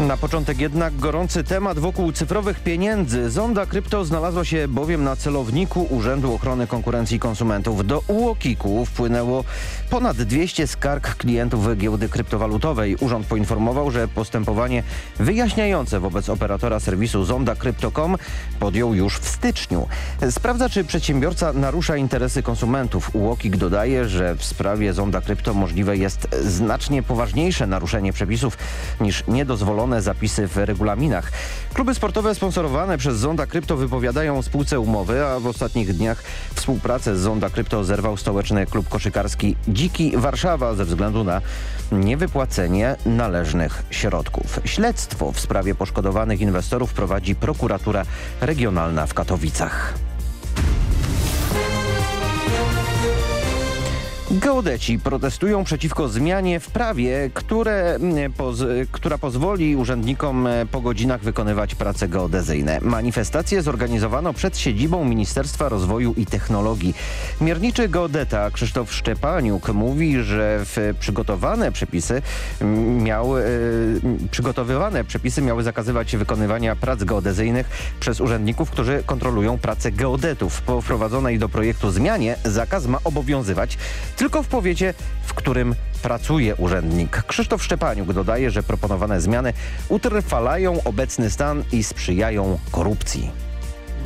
Na początek jednak gorący temat wokół cyfrowych pieniędzy. Zonda krypto znalazła się bowiem na celowniku Urzędu Ochrony Konkurencji i Konsumentów. Do UOKiK-u wpłynęło ponad 200 skarg klientów giełdy kryptowalutowej. Urząd poinformował, że postępowanie wyjaśniające wobec operatora serwisu Zonda Crypto.com podjął już w styczniu. Sprawdza, czy przedsiębiorca narusza interesy konsumentów. UOKiK dodaje, że w sprawie Zonda Krypto możliwe jest znacznie poważniejsze naruszenie przepisów niż niedozwolone zapisy w regulaminach. Kluby sportowe sponsorowane przez Zonda Krypto wypowiadają spółce umowy, a w ostatnich dniach współpracę z Zonda Krypto zerwał stołeczny klub koszykarski Dziki Warszawa ze względu na niewypłacenie należnych środków. Śledztwo w sprawie poszkodowanych inwestorów prowadzi prokuratura regionalna w Katowicach. Geodeci protestują przeciwko zmianie w prawie, które, poz, która pozwoli urzędnikom po godzinach wykonywać prace geodezyjne. Manifestację zorganizowano przed siedzibą Ministerstwa Rozwoju i Technologii. Mierniczy geodeta Krzysztof Szczepaniuk mówi, że w przygotowane przepisy miały, przygotowywane przepisy miały zakazywać wykonywania prac geodezyjnych przez urzędników, którzy kontrolują pracę geodetów. Po wprowadzonej do projektu zmianie zakaz ma obowiązywać tylko w powiecie, w którym pracuje urzędnik. Krzysztof Szczepaniuk dodaje, że proponowane zmiany utrwalają obecny stan i sprzyjają korupcji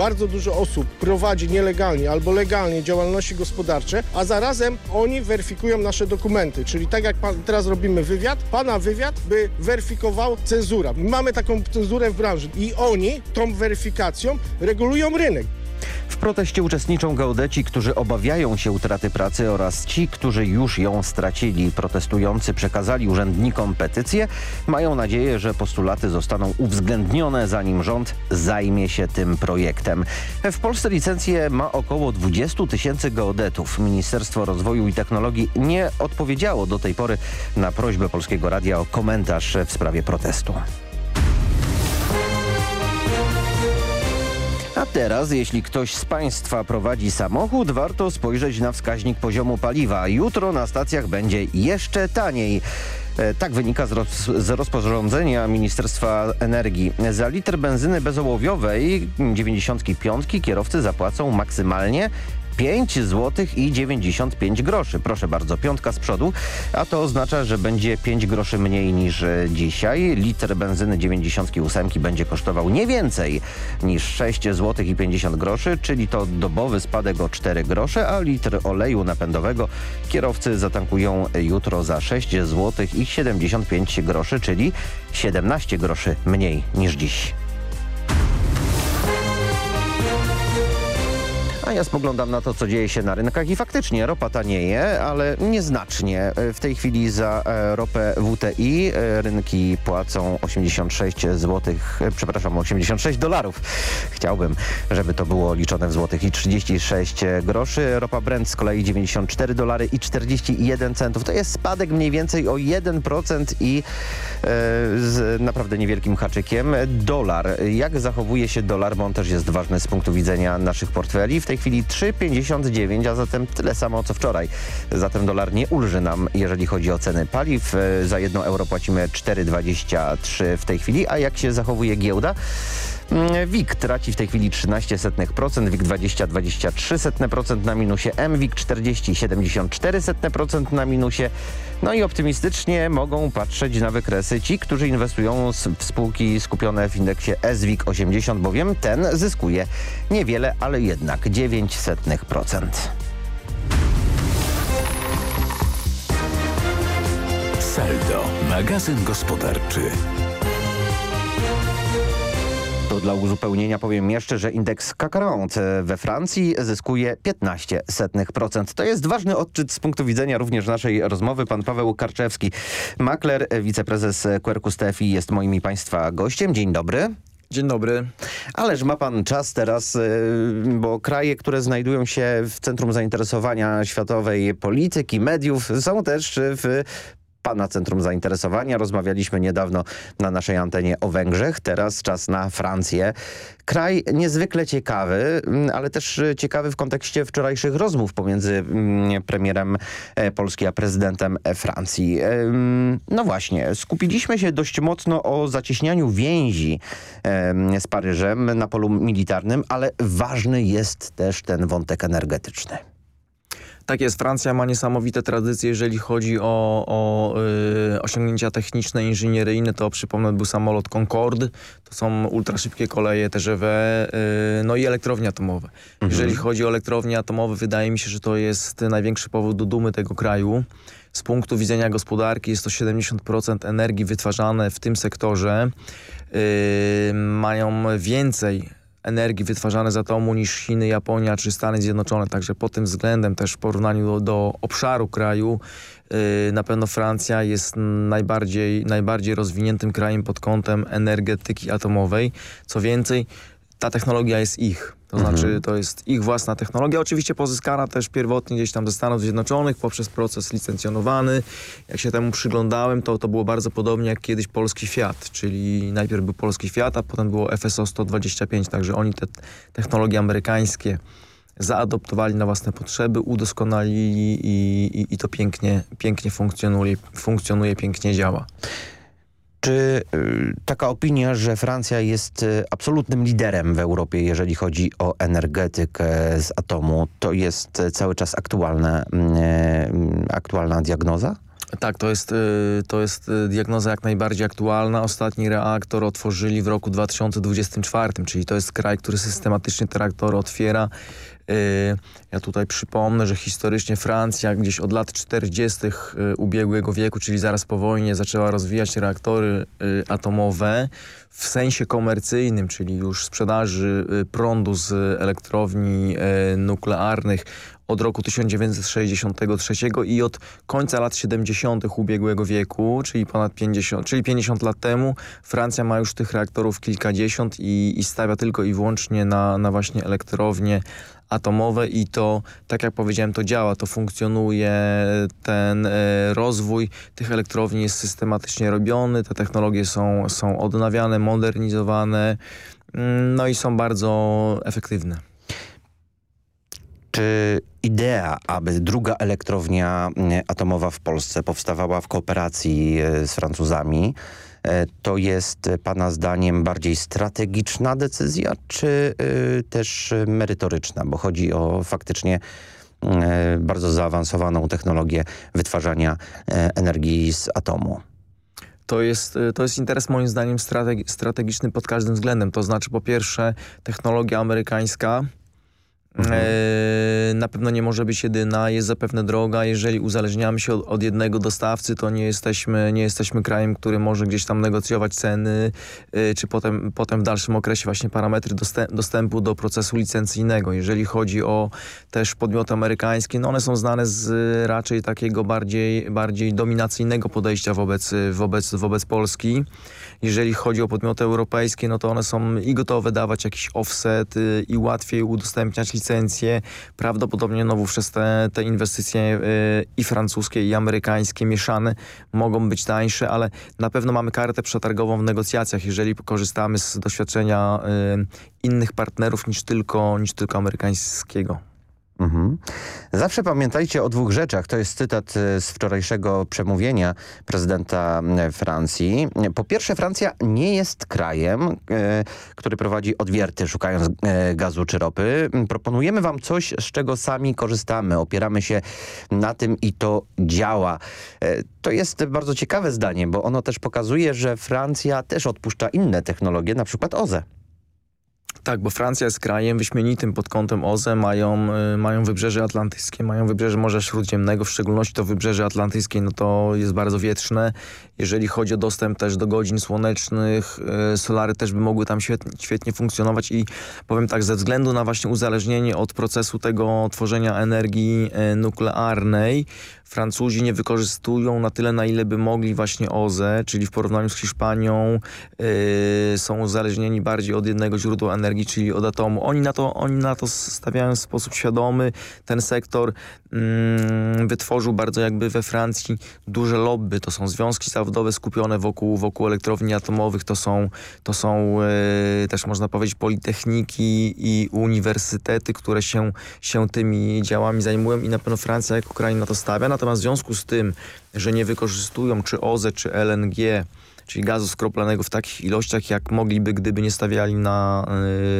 bardzo dużo osób prowadzi nielegalnie albo legalnie działalności gospodarcze, a zarazem oni weryfikują nasze dokumenty. Czyli tak jak pan, teraz robimy wywiad, pana wywiad by weryfikował cenzura. Mamy taką cenzurę w branży i oni tą weryfikacją regulują rynek. Proteście uczestniczą geodeci, którzy obawiają się utraty pracy oraz ci, którzy już ją stracili. Protestujący przekazali urzędnikom petycję. Mają nadzieję, że postulaty zostaną uwzględnione, zanim rząd zajmie się tym projektem. W Polsce licencję ma około 20 tysięcy geodetów. Ministerstwo Rozwoju i Technologii nie odpowiedziało do tej pory na prośbę Polskiego Radia o komentarz w sprawie protestu. A teraz, jeśli ktoś z Państwa prowadzi samochód, warto spojrzeć na wskaźnik poziomu paliwa. Jutro na stacjach będzie jeszcze taniej. Tak wynika z, roz, z, rozporządzenia Ministerstwa Energii. Za litr benzyny bezołowiowej 95 kierowcy zapłacą maksymalnie 5 zł i 95 groszy. Proszę bardzo, piątka z przodu, a to oznacza, że będzie 5 groszy mniej niż dzisiaj. Litr benzyny 98 będzie kosztował nie więcej niż 6 zł i 50 groszy, czyli to dobowy spadek o 4 grosze, a litr oleju napędowego kierowcy zatankują jutro za 6 zł i 75 groszy, czyli 17 groszy mniej niż dziś. A ja spoglądam na to, co dzieje się na rynkach i faktycznie ropa tanieje, ale nieznacznie. W tej chwili za e, ropę WTI e, rynki płacą 86 zł, przepraszam, 86 dolarów. Chciałbym, żeby to było liczone w złotych i 36 groszy. Ropa Brent z kolei 94 dolary i 41 centów. To jest spadek mniej więcej o 1% i e, z naprawdę niewielkim haczykiem. Dolar. Jak zachowuje się dolar, bo on też jest ważny z punktu widzenia naszych portfeli. W tej chwili 3,59, a zatem tyle samo co wczoraj. Zatem dolar nie ulży nam, jeżeli chodzi o ceny paliw. E, za 1 euro płacimy 4,23 w tej chwili, a jak się zachowuje giełda? Mm, WIG traci w tej chwili 13%, WIG 20, 23% na minusie, MWIG 40, 74% na minusie. No i optymistycznie mogą patrzeć na wykresy ci, którzy inwestują w spółki skupione w indeksie SWIG 80, bowiem ten zyskuje niewiele, ale jednak 0,09%. Saldo, magazyn gospodarczy. To dla uzupełnienia powiem jeszcze, że indeks CAC we Francji zyskuje 15%. To jest ważny odczyt z punktu widzenia również naszej rozmowy. Pan Paweł Karczewski, makler, wiceprezes Quercus TFI jest moim i Państwa gościem. Dzień dobry. Dzień dobry. Ależ ma pan czas teraz, y, bo kraje, które znajdują się w centrum zainteresowania światowej polityki, mediów, są też w Pana centrum zainteresowania. Rozmawialiśmy niedawno na naszej antenie o Węgrzech. Teraz czas na Francję. Kraj niezwykle ciekawy, mm, ale też ciekawy w kontekście wczorajszych rozmów pomiędzy mm, premierem e, Polski a prezydentem Francji. No właśnie, skupiliśmy się dość mocno o zacieśnianiu więzi z Paryżem na polu militarnym, ale ważny jest też ten wątek energetyczny. Tak jest, Francja ma niesamowite tradycje, jeżeli chodzi o, o y, osiągnięcia techniczne, inżynieryjne. To przypomnę, był samolot Concorde, to są ultraszybkie koleje TGV, y, no i elektrownie atomowe. Mhm. Jeżeli chodzi o elektrownie atomowe, wydaje mi się, że to jest największy powód do dumy tego kraju. Z punktu widzenia gospodarki jest to 70% energii wytwarzane w tym sektorze. Yy, mają więcej energii wytwarzane z atomu niż Chiny, Japonia czy Stany Zjednoczone. Także pod tym względem też w porównaniu do, do obszaru kraju yy, na pewno Francja jest najbardziej, najbardziej rozwiniętym krajem pod kątem energetyki atomowej. Co więcej, ta technologia jest ich. To mhm. znaczy to jest ich własna technologia, oczywiście pozyskana też pierwotnie gdzieś tam ze Stanów Zjednoczonych poprzez proces licencjonowany. Jak się temu przyglądałem, to to było bardzo podobnie jak kiedyś polski Fiat, czyli najpierw był polski Fiat, a potem było FSO 125, także oni te technologie amerykańskie zaadoptowali na własne potrzeby, udoskonalili i, i, i to pięknie, pięknie funkcjonuje, funkcjonuje, pięknie działa. Czy y, taka opinia, że Francja jest y, absolutnym liderem w Europie, jeżeli chodzi o energetykę z atomu, to jest y, cały czas aktualna, aktualna diagnoza? Tak, to jest, to jest diagnoza jak najbardziej aktualna. Ostatni reaktor otworzyli w roku 2024, czyli to jest kraj, który systematycznie te reaktory otwiera. Ja tutaj przypomnę, że historycznie Francja gdzieś od lat 40. ubiegłego wieku, czyli zaraz po wojnie, zaczęła rozwijać reaktory atomowe w sensie komercyjnym, czyli już sprzedaży prądu z elektrowni nuklearnych od roku 1963 i od końca lat 70. ubiegłego wieku, czyli ponad 50, czyli 50 lat temu, Francja ma już tych reaktorów kilkadziesiąt i, i stawia tylko i wyłącznie na, na właśnie elektrownie atomowe i to, tak jak powiedziałem, to działa, to funkcjonuje, ten e, rozwój tych elektrowni jest systematycznie robiony, te technologie są, są odnawiane, modernizowane, mm, no i są bardzo efektywne. Czy idea, aby druga elektrownia mm, atomowa w Polsce powstawała w kooperacji e, z Francuzami, to jest e, Pana zdaniem bardziej strategiczna decyzja, czy e, też merytoryczna? Bo chodzi o faktycznie bardzo zaawansowaną technologię wytwarzania energii z atomu. To jest, to jest interes moim zdaniem strategi strategiczny pod każdym względem. To znaczy po pierwsze technologia amerykańska Mhm. E, na pewno nie może być jedyna, jest zapewne droga. Jeżeli uzależniamy się od, od, jednego dostawcy, to nie jesteśmy, nie jesteśmy krajem, który może gdzieś tam negocjować ceny, e, czy potem, potem w dalszym okresie właśnie parametry dostępu do procesu licencyjnego. Jeżeli chodzi o też podmioty amerykańskie, no one są znane z raczej takiego bardziej, bardziej dominacyjnego podejścia wobec, wobec, wobec Polski. Jeżeli chodzi o podmioty europejskie, no to one są i gotowe dawać jakiś offset y, i łatwiej udostępniać licencje. Prawdopodobnie no przez te, te inwestycje y, i francuskie i amerykańskie mieszane mogą być tańsze, ale na pewno mamy kartę przetargową w negocjacjach, jeżeli korzystamy z doświadczenia y, innych partnerów niż tylko, niż tylko amerykańskiego. Mhm. Zawsze pamiętajcie o dwóch rzeczach. To jest cytat e, z wczorajszego przemówienia prezydenta e, Francji. Po pierwsze, Francja nie jest krajem, e, który prowadzi odwierty szukając gazu czy ropy. Proponujemy wam coś, z czego sami korzystamy. Opieramy się na tym i to działa. To jest bardzo ciekawe zdanie, bo ono też pokazuje, że Francja też odpuszcza inne technologie, na przykład OZE. Tak, bo Francja jest krajem wyśmienitym pod kątem OZE, mają, y, mają wybrzeże atlantyckie, mają wybrzeże Morza Śródziemnego, w szczególności to wybrzeże atlantyckie, no to jest bardzo wietrzne. Jeżeli chodzi o dostęp też do godzin słonecznych, y, solary też by mogły tam świetnie, świetnie funkcjonować i powiem tak, ze względu na właśnie uzależnienie od procesu tego tworzenia energii y, nuklearnej, Francuzi nie wykorzystują na tyle, na ile by mogli właśnie OZE, czyli w porównaniu z Hiszpanią są uzależnieni bardziej od jednego źródła energii, czyli od atomu. Oni na to, oni na to stawiają w sposób świadomy. Ten sektor yy, wytworzył bardzo jakby we Francji duże lobby. To są związki zawodowe skupione wokół, wokół elektrowni atomowych. To są, to są yy, też można powiedzieć politechniki i uniwersytety, które się, się tymi działami zajmują i na pewno Francja jako kraj na to stawia. Natomiast w związku z tym, że nie wykorzystują czy OZE, czy LNG, czyli gazu skroplonego w takich ilościach, jak mogliby, gdyby nie stawiali na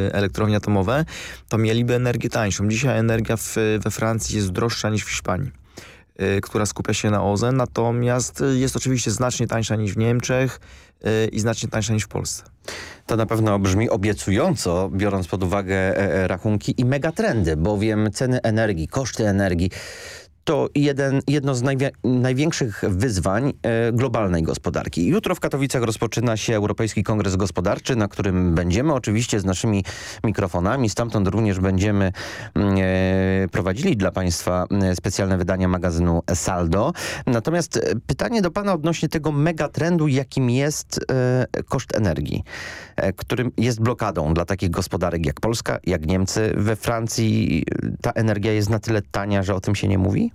y, elektrownie atomowe, to mieliby energię tańszą. Dzisiaj energia w, we Francji jest droższa niż w Hiszpanii y, która skupia się na OZE, natomiast jest oczywiście znacznie tańsza niż w Niemczech y, i znacznie tańsza niż w Polsce. To na pewno brzmi obiecująco, biorąc pod uwagę e, e, rachunki i megatrendy, bowiem ceny energii, koszty energii to jeden, jedno z największych wyzwań e, globalnej gospodarki. Jutro w Katowicach rozpoczyna się Europejski Kongres Gospodarczy, na którym będziemy oczywiście z naszymi mikrofonami. Stamtąd również będziemy mm, e, prowadzili dla Państwa mm, specjalne wydania magazynu Saldo. Natomiast e, pytanie do Pana odnośnie tego megatrendu, jakim jest e, koszt energii, e, którym jest blokadą dla takich gospodarek jak Polska, jak Niemcy. We Francji ta energia jest na tyle tania, że o tym się nie mówi?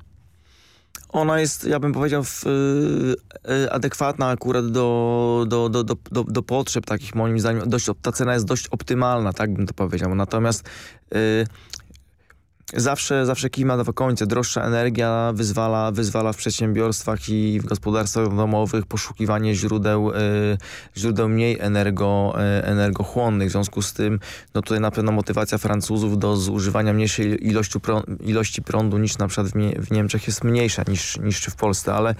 Ona jest, ja bym powiedział, w, y, adekwatna akurat do, do, do, do, do, do potrzeb takich moim zdaniem. Dość, ta cena jest dość optymalna, tak bym to powiedział. Natomiast y, Zawsze, zawsze klimat w okolicy, droższa energia wyzwala, wyzwala w przedsiębiorstwach i w gospodarstwach domowych poszukiwanie źródeł, y, źródeł mniej energo, y, energochłonnych. W związku z tym no tutaj na pewno motywacja Francuzów do zużywania mniejszej ilości, ilości prądu niż na przykład w, w Niemczech jest mniejsza niż, niż w Polsce, ale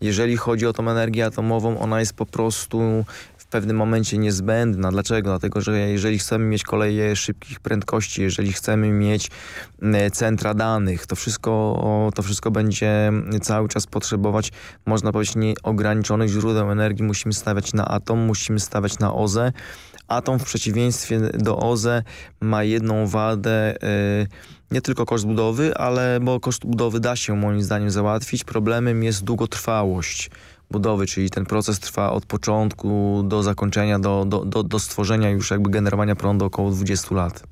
jeżeli chodzi o tą energię atomową, ona jest po prostu pewnym momencie niezbędna. Dlaczego? Dlatego, że jeżeli chcemy mieć koleje szybkich prędkości, jeżeli chcemy mieć centra danych, to wszystko, to wszystko będzie cały czas potrzebować, można powiedzieć, nieograniczonych źródeł energii. Musimy stawiać na atom, musimy stawiać na OZE. Atom w przeciwieństwie do OZE ma jedną wadę, yy, nie tylko koszt budowy, ale bo koszt budowy da się moim zdaniem załatwić. Problemem jest długotrwałość budowy, czyli ten proces trwa od początku do zakończenia, do, do, do, do stworzenia już jakby generowania prądu około 20 lat.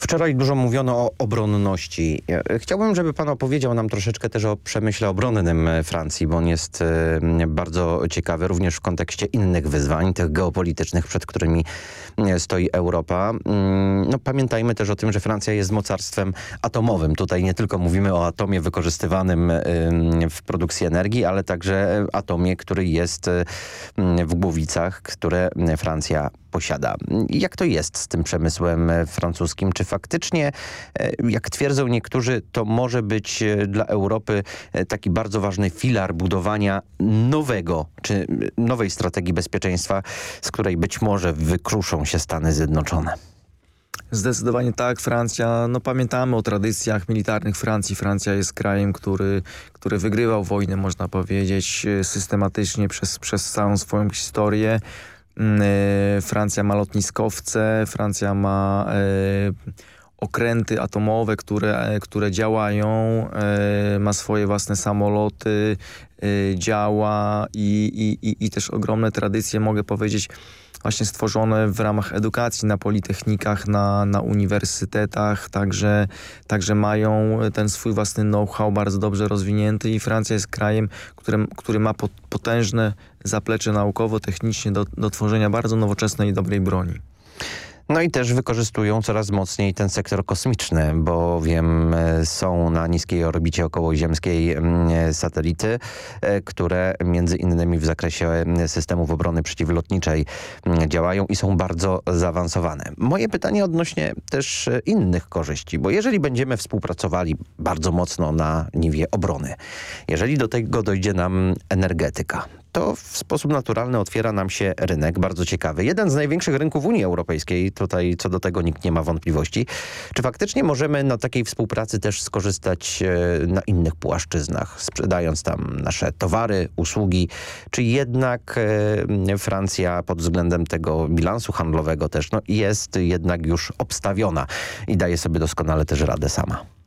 Wczoraj dużo mówiono o obronności. Chciałbym, żeby pan opowiedział nam troszeczkę też o przemyśle obronnym Francji, bo on jest bardzo ciekawy również w kontekście innych wyzwań, tych geopolitycznych, przed którymi stoi Europa. Mm, no, pamiętajmy też o tym, że Francja jest mocarstwem atomowym. Tutaj nie tylko mówimy o atomie wykorzystywanym w produkcji energii, ale także atomie, który jest w Głowicach, które Francja posiada. Jak to jest z tym przemysłem francuskim? Czy faktycznie, e, jak twierdzą niektórzy, to może być e, dla Europy e, taki bardzo ważny filar budowania nowego, czy nowej strategii bezpieczeństwa, z której być może wykruszą się Stany Zjednoczone? Zdecydowanie tak. Francja, no pamiętamy o tradycjach militarnych Francji. Francja jest krajem, który, który wygrywał wojnę, można powiedzieć, systematycznie przez, przez całą swoją historię. Mm, e, Francja ma lotniskowce, Francja ma e, okręty atomowe, które, e, które działają, ma swoje własne samoloty, działa i, i, i też ogromne tradycje, mogę powiedzieć, właśnie stworzone w ramach edukacji na politechnikach, na, na uniwersytetach, także, także mają ten swój własny know-how bardzo dobrze rozwinięty i Francja jest krajem, który, który ma potężne zaplecze naukowo-technicznie do, do tworzenia bardzo nowoczesnej i dobrej broni. No i też wykorzystują coraz mocniej ten sektor kosmiczny, bowiem e, są na niskiej orbicie okołoziemskiej mm, satelity, e, które między innymi w zakresie systemów obrony przeciwlotniczej mm, działają i są bardzo zaawansowane. Moje pytanie odnośnie też e, innych korzyści, bo jeżeli będziemy współpracowali bardzo mocno na niwie obrony, jeżeli do tego dojdzie nam energetyka, to w sposób naturalny otwiera nam się rynek, bardzo ciekawy. Jeden z największych rynków Unii Europejskiej, tutaj co do tego nikt nie ma wątpliwości. Czy faktycznie możemy na takiej współpracy też skorzystać e, na innych płaszczyznach, sprzedając tam nasze towary, usługi, czy jednak e, Francja pod względem tego bilansu handlowego też no, jest jednak już obstawiona i daje sobie doskonale też radę sama?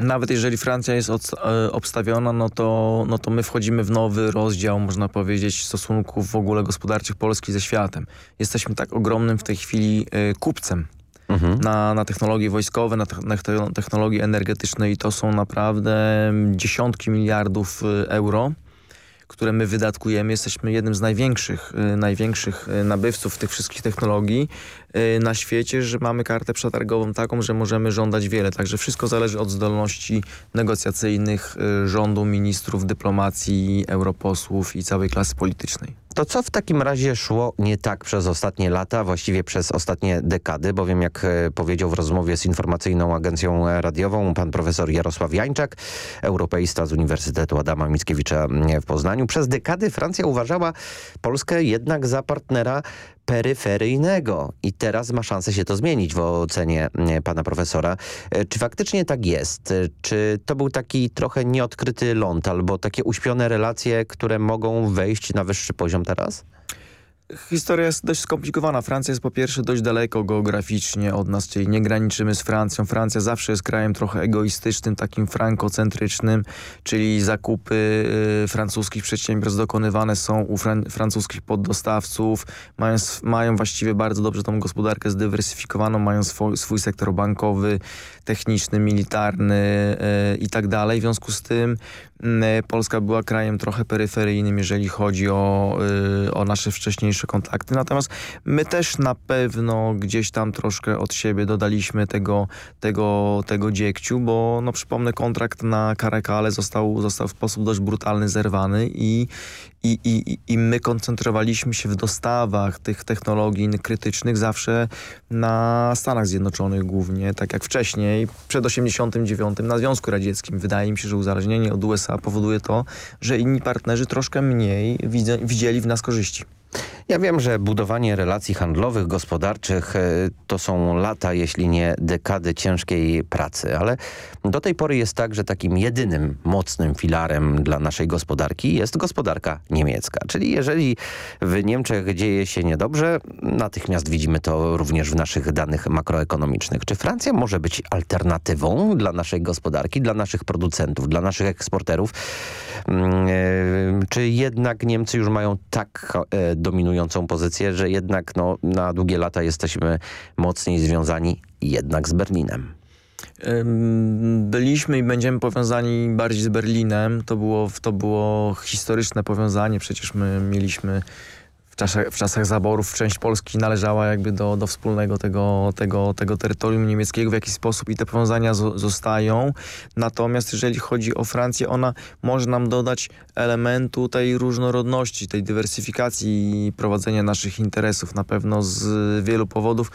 Nawet jeżeli Francja jest od, e, obstawiona, no to, no to my wchodzimy w nowy rozdział, można powiedzieć, stosunków w ogóle gospodarczych Polski ze światem. Jesteśmy tak ogromnym w tej chwili e, kupcem mhm. na, na technologie wojskowe, na, te, na technologie energetyczne i to są naprawdę dziesiątki miliardów e, euro które my wydatkujemy. Jesteśmy jednym z największych, y, największych y, nabywców tych wszystkich technologii y, na świecie, że mamy kartę przetargową taką, że możemy żądać wiele. Także wszystko zależy od zdolności negocjacyjnych rządu, ministrów, dyplomacji, europosłów i całej klasy politycznej. To co w takim razie szło nie tak przez ostatnie lata, właściwie przez ostatnie dekady, bowiem jak e, powiedział w rozmowie z informacyjną agencją radiową pan profesor Jarosław Jańczak, europeista z Uniwersytetu Adama Mickiewicza w Poznaniu, przez dekady Francja uważała Polskę jednak za partnera peryferyjnego i teraz ma szansę się to zmienić w ocenie pana profesora. E, czy faktycznie tak jest? E, czy to był taki trochę nieodkryty ląd albo takie uśpione relacje, które mogą wejść na wyższy poziom teraz? Historia jest dość skomplikowana. Francja jest po pierwsze dość daleko geograficznie od nas, czyli nie graniczymy z Francją. Francja zawsze jest krajem trochę egoistycznym, takim frankocentrycznym, czyli zakupy y, francuskich przedsiębiorstw dokonywane są u fran francuskich poddostawców, mają, mają właściwie bardzo dobrze tą gospodarkę zdywersyfikowaną, mają swój, swój sektor bankowy, techniczny, militarny y, i tak dalej. W związku z tym y, Polska była krajem trochę peryferyjnym, jeżeli chodzi o, y, o nasze wcześniejsze kontakty. Natomiast my też na pewno gdzieś tam troszkę od siebie dodaliśmy tego, tego, tego dziekciu, bo no przypomnę, kontrakt na Karekale został, został w sposób dość brutalny zerwany i, i, i, i my koncentrowaliśmy się w dostawach tych technologii krytycznych zawsze na Stanach Zjednoczonych głównie, tak jak wcześniej, przed 89 na Związku Radzieckim. Wydaje mi się, że uzależnienie od USA powoduje to, że inni partnerzy troszkę mniej widzieli w nas korzyści. Ja wiem, że budowanie relacji handlowych, gospodarczych e, to są lata, jeśli nie dekady ciężkiej pracy, ale do tej pory jest tak, że takim jedynym mocnym filarem dla naszej gospodarki jest gospodarka niemiecka. Czyli jeżeli w Niemczech dzieje się niedobrze, natychmiast widzimy to również w naszych danych makroekonomicznych. Czy Francja może być alternatywą dla naszej gospodarki, dla naszych producentów, dla naszych eksporterów? Mm, e, czy jednak Niemcy już mają tak e, dominującą pozycję, że jednak no, na długie lata jesteśmy mocniej związani jednak z Berlinem. Byliśmy i będziemy powiązani bardziej z Berlinem. To było, to było historyczne powiązanie. Przecież my mieliśmy w czasach, w czasach zaborów część Polski należała jakby do, do wspólnego tego, tego, tego terytorium niemieckiego w jakiś sposób i te powiązania zostają. Natomiast jeżeli chodzi o Francję, ona może nam dodać elementu tej różnorodności, tej dywersyfikacji prowadzenia naszych interesów. Na pewno z wielu powodów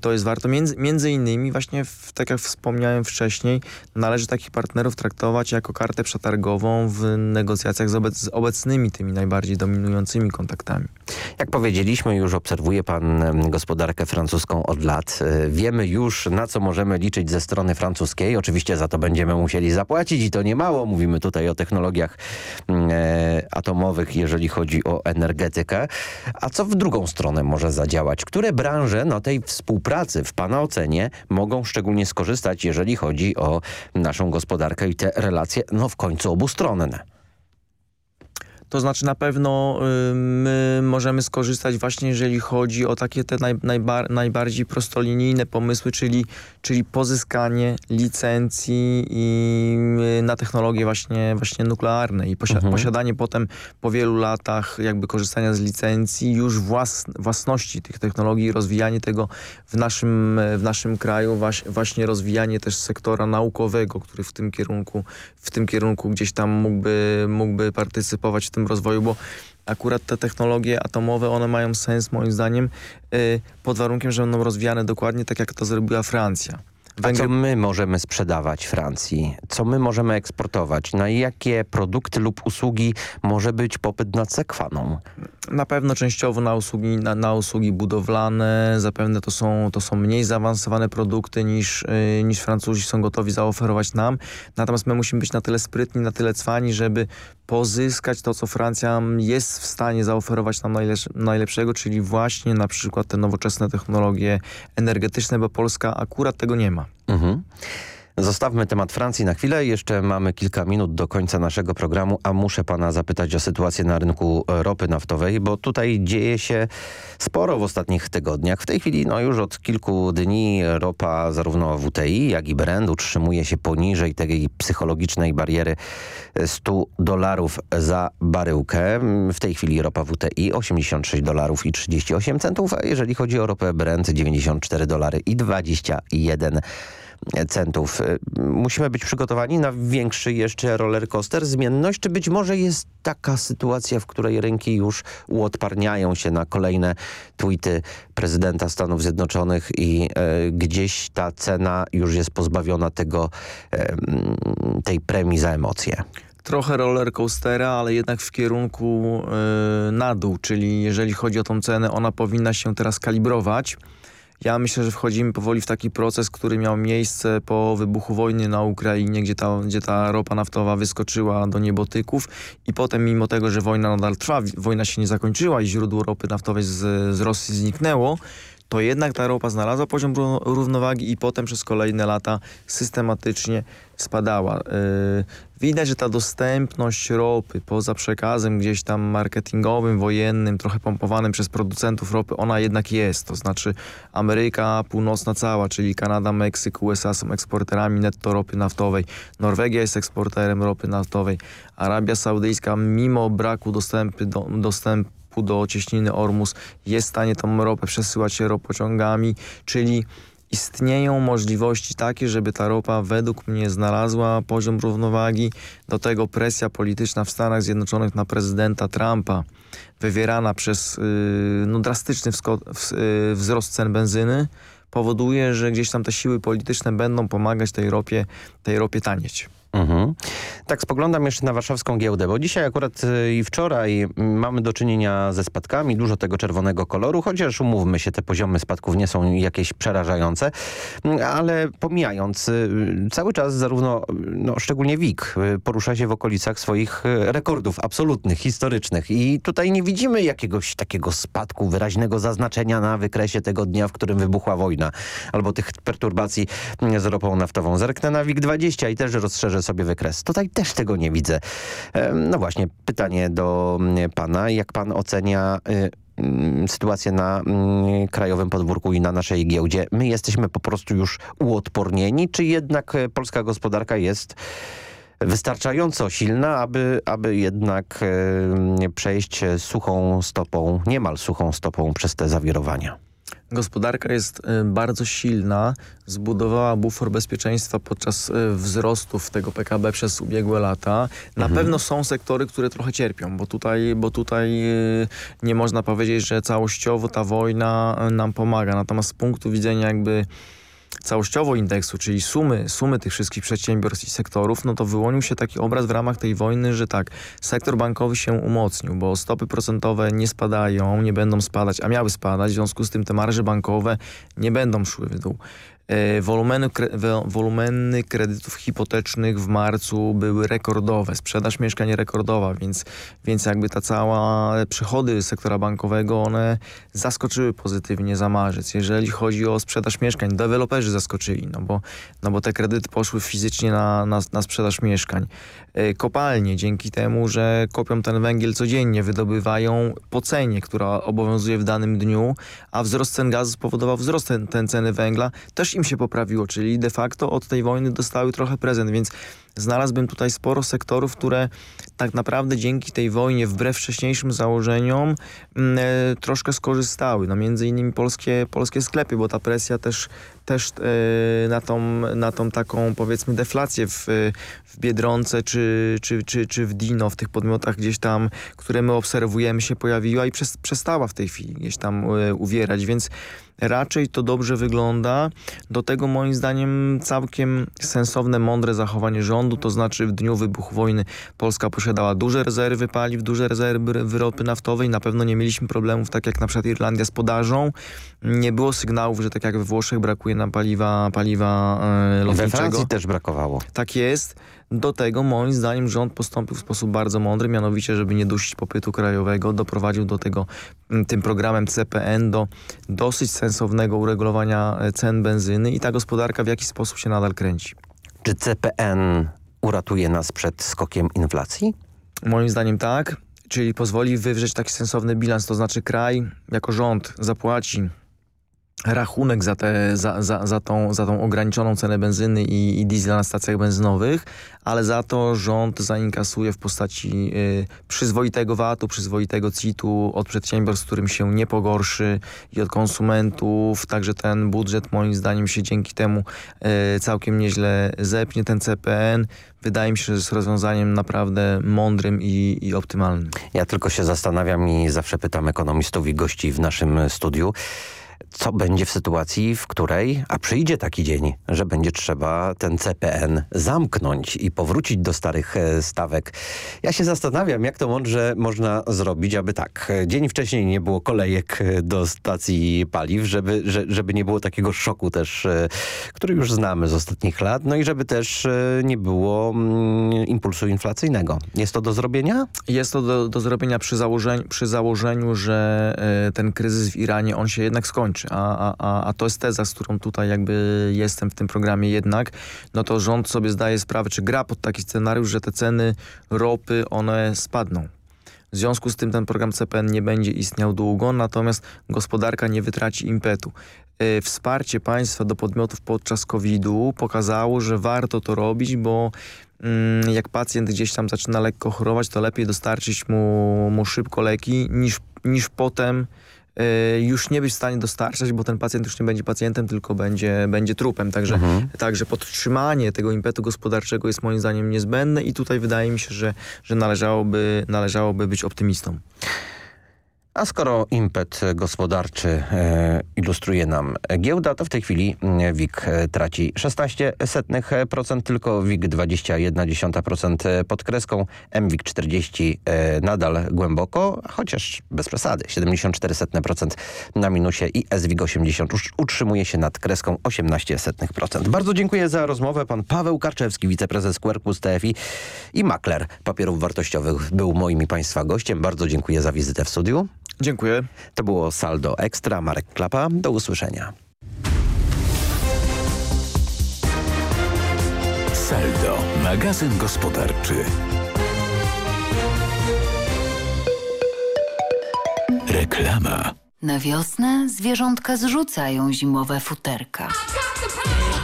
to jest warto. Między, między innymi właśnie, w, tak jak wspomniałem wcześniej, należy takich partnerów traktować jako kartę przetargową w negocjacjach z, obec, z obecnymi tymi najbardziej dominującymi kontaktami. Jak powiedzieliśmy, już obserwuje pan gospodarkę francuską od lat. E, wiemy już, na co możemy liczyć ze strony francuskiej. Oczywiście za to będziemy musieli zapłacić i to nie mało. Mówimy tutaj o technologiach e, atomowych, jeżeli chodzi o energetykę. A co w drugą stronę może zadziałać? Które branże na tej współpracy w pana ocenie mogą szczególnie skorzystać, jeżeli chodzi o naszą gospodarkę i te relacje, no w końcu obustronne? To znaczy na pewno my możemy skorzystać właśnie jeżeli chodzi o takie te naj, najbar najbardziej prostolinijne pomysły, czyli, czyli pozyskanie licencji i y, na technologie właśnie, właśnie nuklearne i mhm. posiadanie potem po wielu latach jakby korzystania z licencji już włas własności tych technologii, rozwijanie tego w naszym, w naszym kraju, właśnie rozwijanie też sektora naukowego, który w tym kierunku, w tym kierunku gdzieś tam mógłby, mógłby partycypować tym rozwoju, bo akurat te technologie atomowe, one mają sens moim zdaniem y, pod warunkiem, że będą rozwijane dokładnie tak, jak to zrobiła Francja. A co my możemy sprzedawać Francji? Co my możemy eksportować? Na jakie produkty lub usługi może być popyt nad sekwaną? Na pewno częściowo na usługi, na, na usługi budowlane. Zapewne to są, to są mniej zaawansowane produkty niż, yy, niż Francuzi są gotowi zaoferować nam. Natomiast my musimy być na tyle sprytni, na tyle cwani, żeby pozyskać to, co Francja jest w stanie zaoferować nam najlepszego, czyli właśnie na przykład te nowoczesne technologie energetyczne, bo Polska akurat tego nie ma. Mhm. Zostawmy temat Francji na chwilę. Jeszcze mamy kilka minut do końca naszego programu, a muszę pana zapytać o sytuację na rynku ropy naftowej, bo tutaj dzieje się sporo w ostatnich tygodniach. W tej chwili no już od kilku dni ropa zarówno WTI, jak i Brent utrzymuje się poniżej tej psychologicznej bariery 100 dolarów za baryłkę. W tej chwili ropa WTI 86 dolarów i 38 centów, a jeżeli chodzi o ropę Brent 94 dolary i 21 centów. Y, musimy być przygotowani na większy jeszcze roller coaster, zmienność, czy być może jest taka sytuacja, w której rynki już uodparniają się na kolejne tweety prezydenta Stanów Zjednoczonych i e, gdzieś ta cena już jest pozbawiona tego, e, tej premii za emocje trochę roller coastera, ale jednak w kierunku yy, na dół, czyli jeżeli chodzi o tą cenę, ona powinna się teraz kalibrować. Ja myślę, że wchodzimy powoli w taki proces, który miał miejsce po wybuchu wojny na Ukrainie, gdzie ta, gdzie ta ropa naftowa wyskoczyła do niebotyków i potem mimo tego, że wojna nadal trwa, wojna się nie zakończyła i źródło ropy naftowej z, z Rosji zniknęło, to jednak ta ropa znalazła poziom równowagi i potem przez kolejne lata systematycznie spadała. Yy, widać, że ta dostępność ropy poza przekazem gdzieś tam marketingowym, wojennym, trochę pompowanym przez producentów ropy, ona jednak jest. To znaczy Ameryka Północna cała, czyli Kanada, Meksyk, USA są eksporterami netto ropy naftowej. Norwegia jest eksporterem ropy naftowej. Arabia Saudyjska mimo braku dostępu do, do cieśniny Ormus jest w stanie tą ropę przesyłać ropociągami, czyli istnieją możliwości takie, żeby ta ropa według mnie znalazła poziom równowagi. Do tego presja polityczna w Stanach Zjednoczonych na prezydenta Trumpa wywierana przez yy, no, drastyczny yy, wzrost cen benzyny powoduje, że gdzieś tam te siły polityczne będą pomagać tej ropie, tej ropie tanieć. Mhm. Tak spoglądam jeszcze na warszawską giełdę, bo dzisiaj akurat y, i wczoraj mamy do czynienia ze spadkami, dużo tego czerwonego koloru, chociaż umówmy się, te poziomy spadków nie są jakieś przerażające, ale pomijając, y, cały czas zarówno, no, szczególnie WIG y, porusza się w okolicach swoich rekordów absolutnych, historycznych i tutaj nie widzimy jakiegoś takiego spadku, wyraźnego zaznaczenia na wykresie tego dnia, w którym wybuchła wojna, albo tych perturbacji z ropą naftową. Zerknę na WIG 20 i też rozszerzę sobie wykres. Tutaj też tego nie widzę. No właśnie, pytanie do mm, pana. Jak pan ocenia y, sytuację na mm, krajowym podwórku i na naszej giełdzie. My jesteśmy po prostu już uodpornieni, czy jednak e, polska gospodarka jest wystarczająco silna, aby, aby jednak przejść suchą stopą, niemal suchą stopą przez te zawirowania? Gospodarka jest y, bardzo silna, zbudowała bufor bezpieczeństwa podczas y, wzrostów tego PKB przez ubiegłe lata. Na mhm. pewno są sektory, które trochę cierpią, bo tutaj, bo tutaj y, nie można powiedzieć, że całościowo ta wojna nam pomaga. Natomiast z punktu widzenia jakby całościowo indeksu, czyli sumy, sumy tych wszystkich przedsiębiorstw i sektorów, no to wyłonił się taki obraz w ramach tej wojny, że tak, sektor bankowy się umocnił, bo stopy procentowe nie spadają, nie będą spadać, a miały spadać, w związku z tym te marże bankowe nie będą szły w dół. E, wolumeny, wolumeny kredytów hipotecznych w marcu były rekordowe, sprzedaż mieszkań rekordowa, więc, więc jakby ta cała przychody sektora bankowego, one zaskoczyły pozytywnie za marzec. Jeżeli chodzi o sprzedaż mieszkań, deweloperzy zaskoczyli, no bo, no bo te kredyty poszły fizycznie na, na, na sprzedaż mieszkań. E, kopalnie dzięki temu, że kopią ten węgiel codziennie, wydobywają po cenie, która obowiązuje w danym dniu, a wzrost cen gazu spowodował wzrost ten, ten ceny węgla, też im się poprawiło, czyli de facto od tej wojny dostały trochę prezent, więc znalazłbym tutaj sporo sektorów, które tak naprawdę dzięki tej wojnie, wbrew wcześniejszym założeniom, mm, e, troszkę skorzystały. No między innymi polskie, polskie sklepy, bo ta presja też, też e, na, tą, na tą taką powiedzmy deflację w, w Biedronce czy, czy, czy, czy w Dino, w tych podmiotach gdzieś tam, które my obserwujemy się pojawiła i przez, przestała w tej chwili gdzieś tam e, uwierać, więc raczej to dobrze wygląda. Do tego moim zdaniem całkiem sensowne, mądre zachowanie rządu, to znaczy w dniu wybuchu wojny Polska posiadała duże rezerwy paliw, duże rezerwy ropy naftowej, na pewno nie mieliśmy problemów tak jak na przykład Irlandia z podażą. Nie było sygnałów, że tak jak we Włoszech brakuje nam paliwa, paliwa lotniczego. We Francji też brakowało. Tak jest. Do tego moim zdaniem rząd postąpił w sposób bardzo mądry, mianowicie, żeby nie dusić popytu krajowego, doprowadził do tego tym programem CPN do dosyć sensownego uregulowania e, cen benzyny i ta gospodarka w jakiś sposób się nadal kręci. Czy CPN uratuje nas przed skokiem inflacji? Moim zdaniem tak, czyli pozwoli wywrzeć taki sensowny bilans, to znaczy kraj jako rząd zapłaci rachunek za, te, za, za, za, tą, za tą ograniczoną cenę benzyny i, i diesla na stacjach benzynowych, ale za to rząd zainkasuje w postaci y, przyzwoitego VAT-u, przyzwoitego CIT-u od przedsiębiorstw, którym się nie pogorszy i od konsumentów. Także ten budżet moim zdaniem się dzięki temu y, całkiem nieźle zepnie. Ten CPN wydaje mi się, że jest rozwiązaniem naprawdę mądrym i, i optymalnym. Ja tylko się zastanawiam i zawsze pytam ekonomistów i gości w naszym studiu, co będzie w sytuacji, w której, a przyjdzie taki dzień, że będzie trzeba ten CPN zamknąć i powrócić do starych e, stawek. Ja się zastanawiam, jak to mądrze można zrobić, aby tak, dzień wcześniej nie było kolejek e, do stacji paliw, żeby, żeby nie było takiego szoku też, e, który już znamy z ostatnich lat, no i żeby też nie było mm, impulsu inflacyjnego. Jest to do zrobienia? Jest to do, do zrobienia przy założeniu, przy założeniu, że ten kryzys w Iranie, on się jednak skończy a, a, a to jest teza, z którą tutaj jakby jestem w tym programie jednak, no to rząd sobie zdaje sprawę, czy gra pod taki scenariusz, że te ceny ropy, one spadną. W związku z tym ten program CPN nie będzie istniał długo, natomiast gospodarka nie wytraci impetu. Yy, wsparcie państwa do podmiotów podczas COVID-u pokazało, że warto to robić, bo yy, jak pacjent gdzieś tam zaczyna lekko chorować, to lepiej dostarczyć mu, mu szybko leki niż, niż potem już nie być w stanie dostarczać, bo ten pacjent już nie będzie pacjentem, tylko będzie, będzie trupem. Także, mhm. także podtrzymanie tego impetu gospodarczego jest moim zdaniem niezbędne i tutaj wydaje mi się, że, że należałoby, należałoby być optymistą. A skoro impet gospodarczy e, ilustruje nam giełda, to w tej chwili mm, WIG e, traci 16%, tylko WIG 21% pod kreską, MWIG 40 e, nadal głęboko, chociaż bez przesady, 74% na minusie i SWIG 80 utrzymuje się nad kreską 18%. Bardzo dziękuję za rozmowę. Pan Paweł Karczewski, wiceprezes Quercus TFI i makler papierów wartościowych był moim i Państwa gościem. Bardzo dziękuję za wizytę w studiu. Dziękuję. To było Saldo Ekstra. Marek Klapa. Do usłyszenia. Saldo. Magazyn gospodarczy. Reklama. Na wiosnę zwierzątka zrzucają zimowe futerka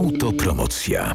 Autopromocja.